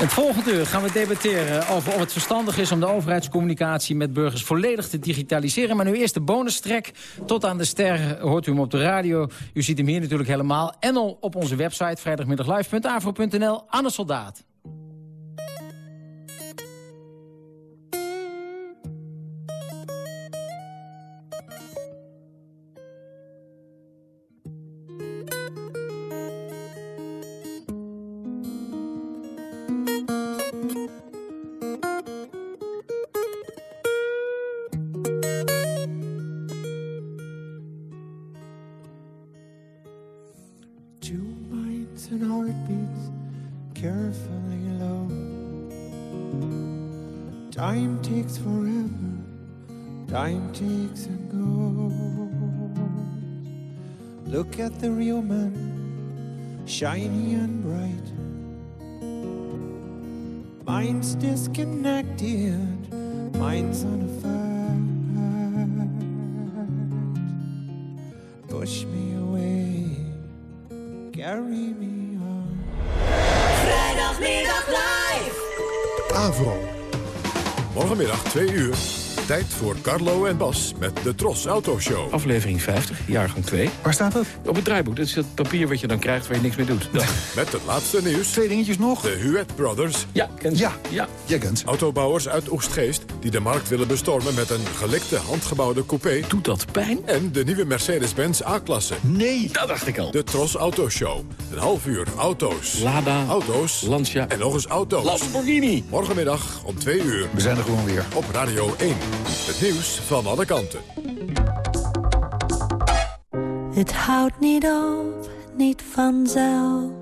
Het volgende uur gaan we debatteren over of het verstandig is... om de overheidscommunicatie met burgers volledig te digitaliseren. Maar nu eerst de bonustrek. Tot aan de ster hoort u hem op de radio. U ziet hem hier natuurlijk helemaal. En al op onze website vrijdagmiddaglive.avro.nl. Anne Soldaat. Shiny and bright. Mind's disconnected, mind's on a fight. Push me away, carry me on. Vrijdagmiddag live. Avro. Morgenmiddag 2 uur. Tijd voor Carlo en Bas met de Tros Autoshow. Aflevering 50, jaargang 2. Waar staat dat? Op het draaiboek. Dat is het papier wat je dan krijgt waar je niks mee doet. Met het laatste nieuws. Twee dingetjes nog. De Huet Brothers. Ja, ken Ja, ja. Kent. Autobouwers uit Oegstgeest die de markt willen bestormen met een gelikte handgebouwde coupé. Doet dat pijn? En de nieuwe Mercedes-Benz A-klasse. Nee, dat dacht ik al. De Tros Autoshow. Een half uur auto's. Lada. Auto's. Lancia. En nog eens auto's. Lamborghini. Morgenmiddag om 2 uur. We zijn er gewoon weer. Op Radio 1. Het nieuws van alle kanten. Het houdt niet op, niet vanzelf.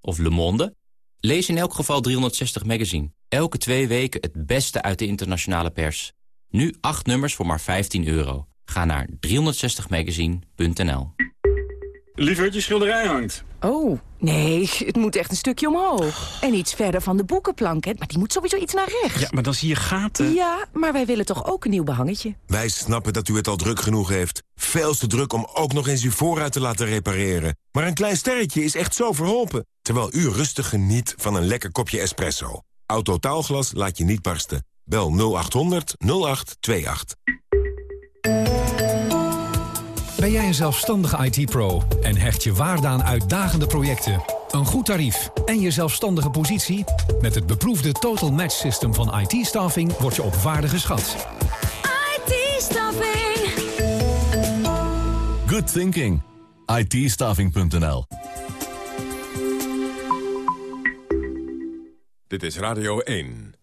Of Le Monde? Lees in elk geval 360 Magazine. Elke twee weken het beste uit de internationale pers. Nu acht nummers voor maar 15 euro. Ga naar 360magazine.nl Lieverd, je schilderij hangt. Oh, nee, het moet echt een stukje omhoog. En iets verder van de boekenplank, hè? maar die moet sowieso iets naar rechts. Ja, maar dan zie je gaten. Ja, maar wij willen toch ook een nieuw behangetje? Wij snappen dat u het al druk genoeg heeft. Veel te druk om ook nog eens uw voorruit te laten repareren. Maar een klein sterretje is echt zo verholpen. Terwijl u rustig geniet van een lekker kopje espresso. Autotaalglas laat je niet barsten. Bel 0800 0828. Ben jij een zelfstandige IT-pro en hecht je waarde aan uitdagende projecten, een goed tarief en je zelfstandige positie? Met het beproefde Total Match System van IT-staffing word je op waarde geschat. IT-staffing. Good thinking. it Dit is Radio 1.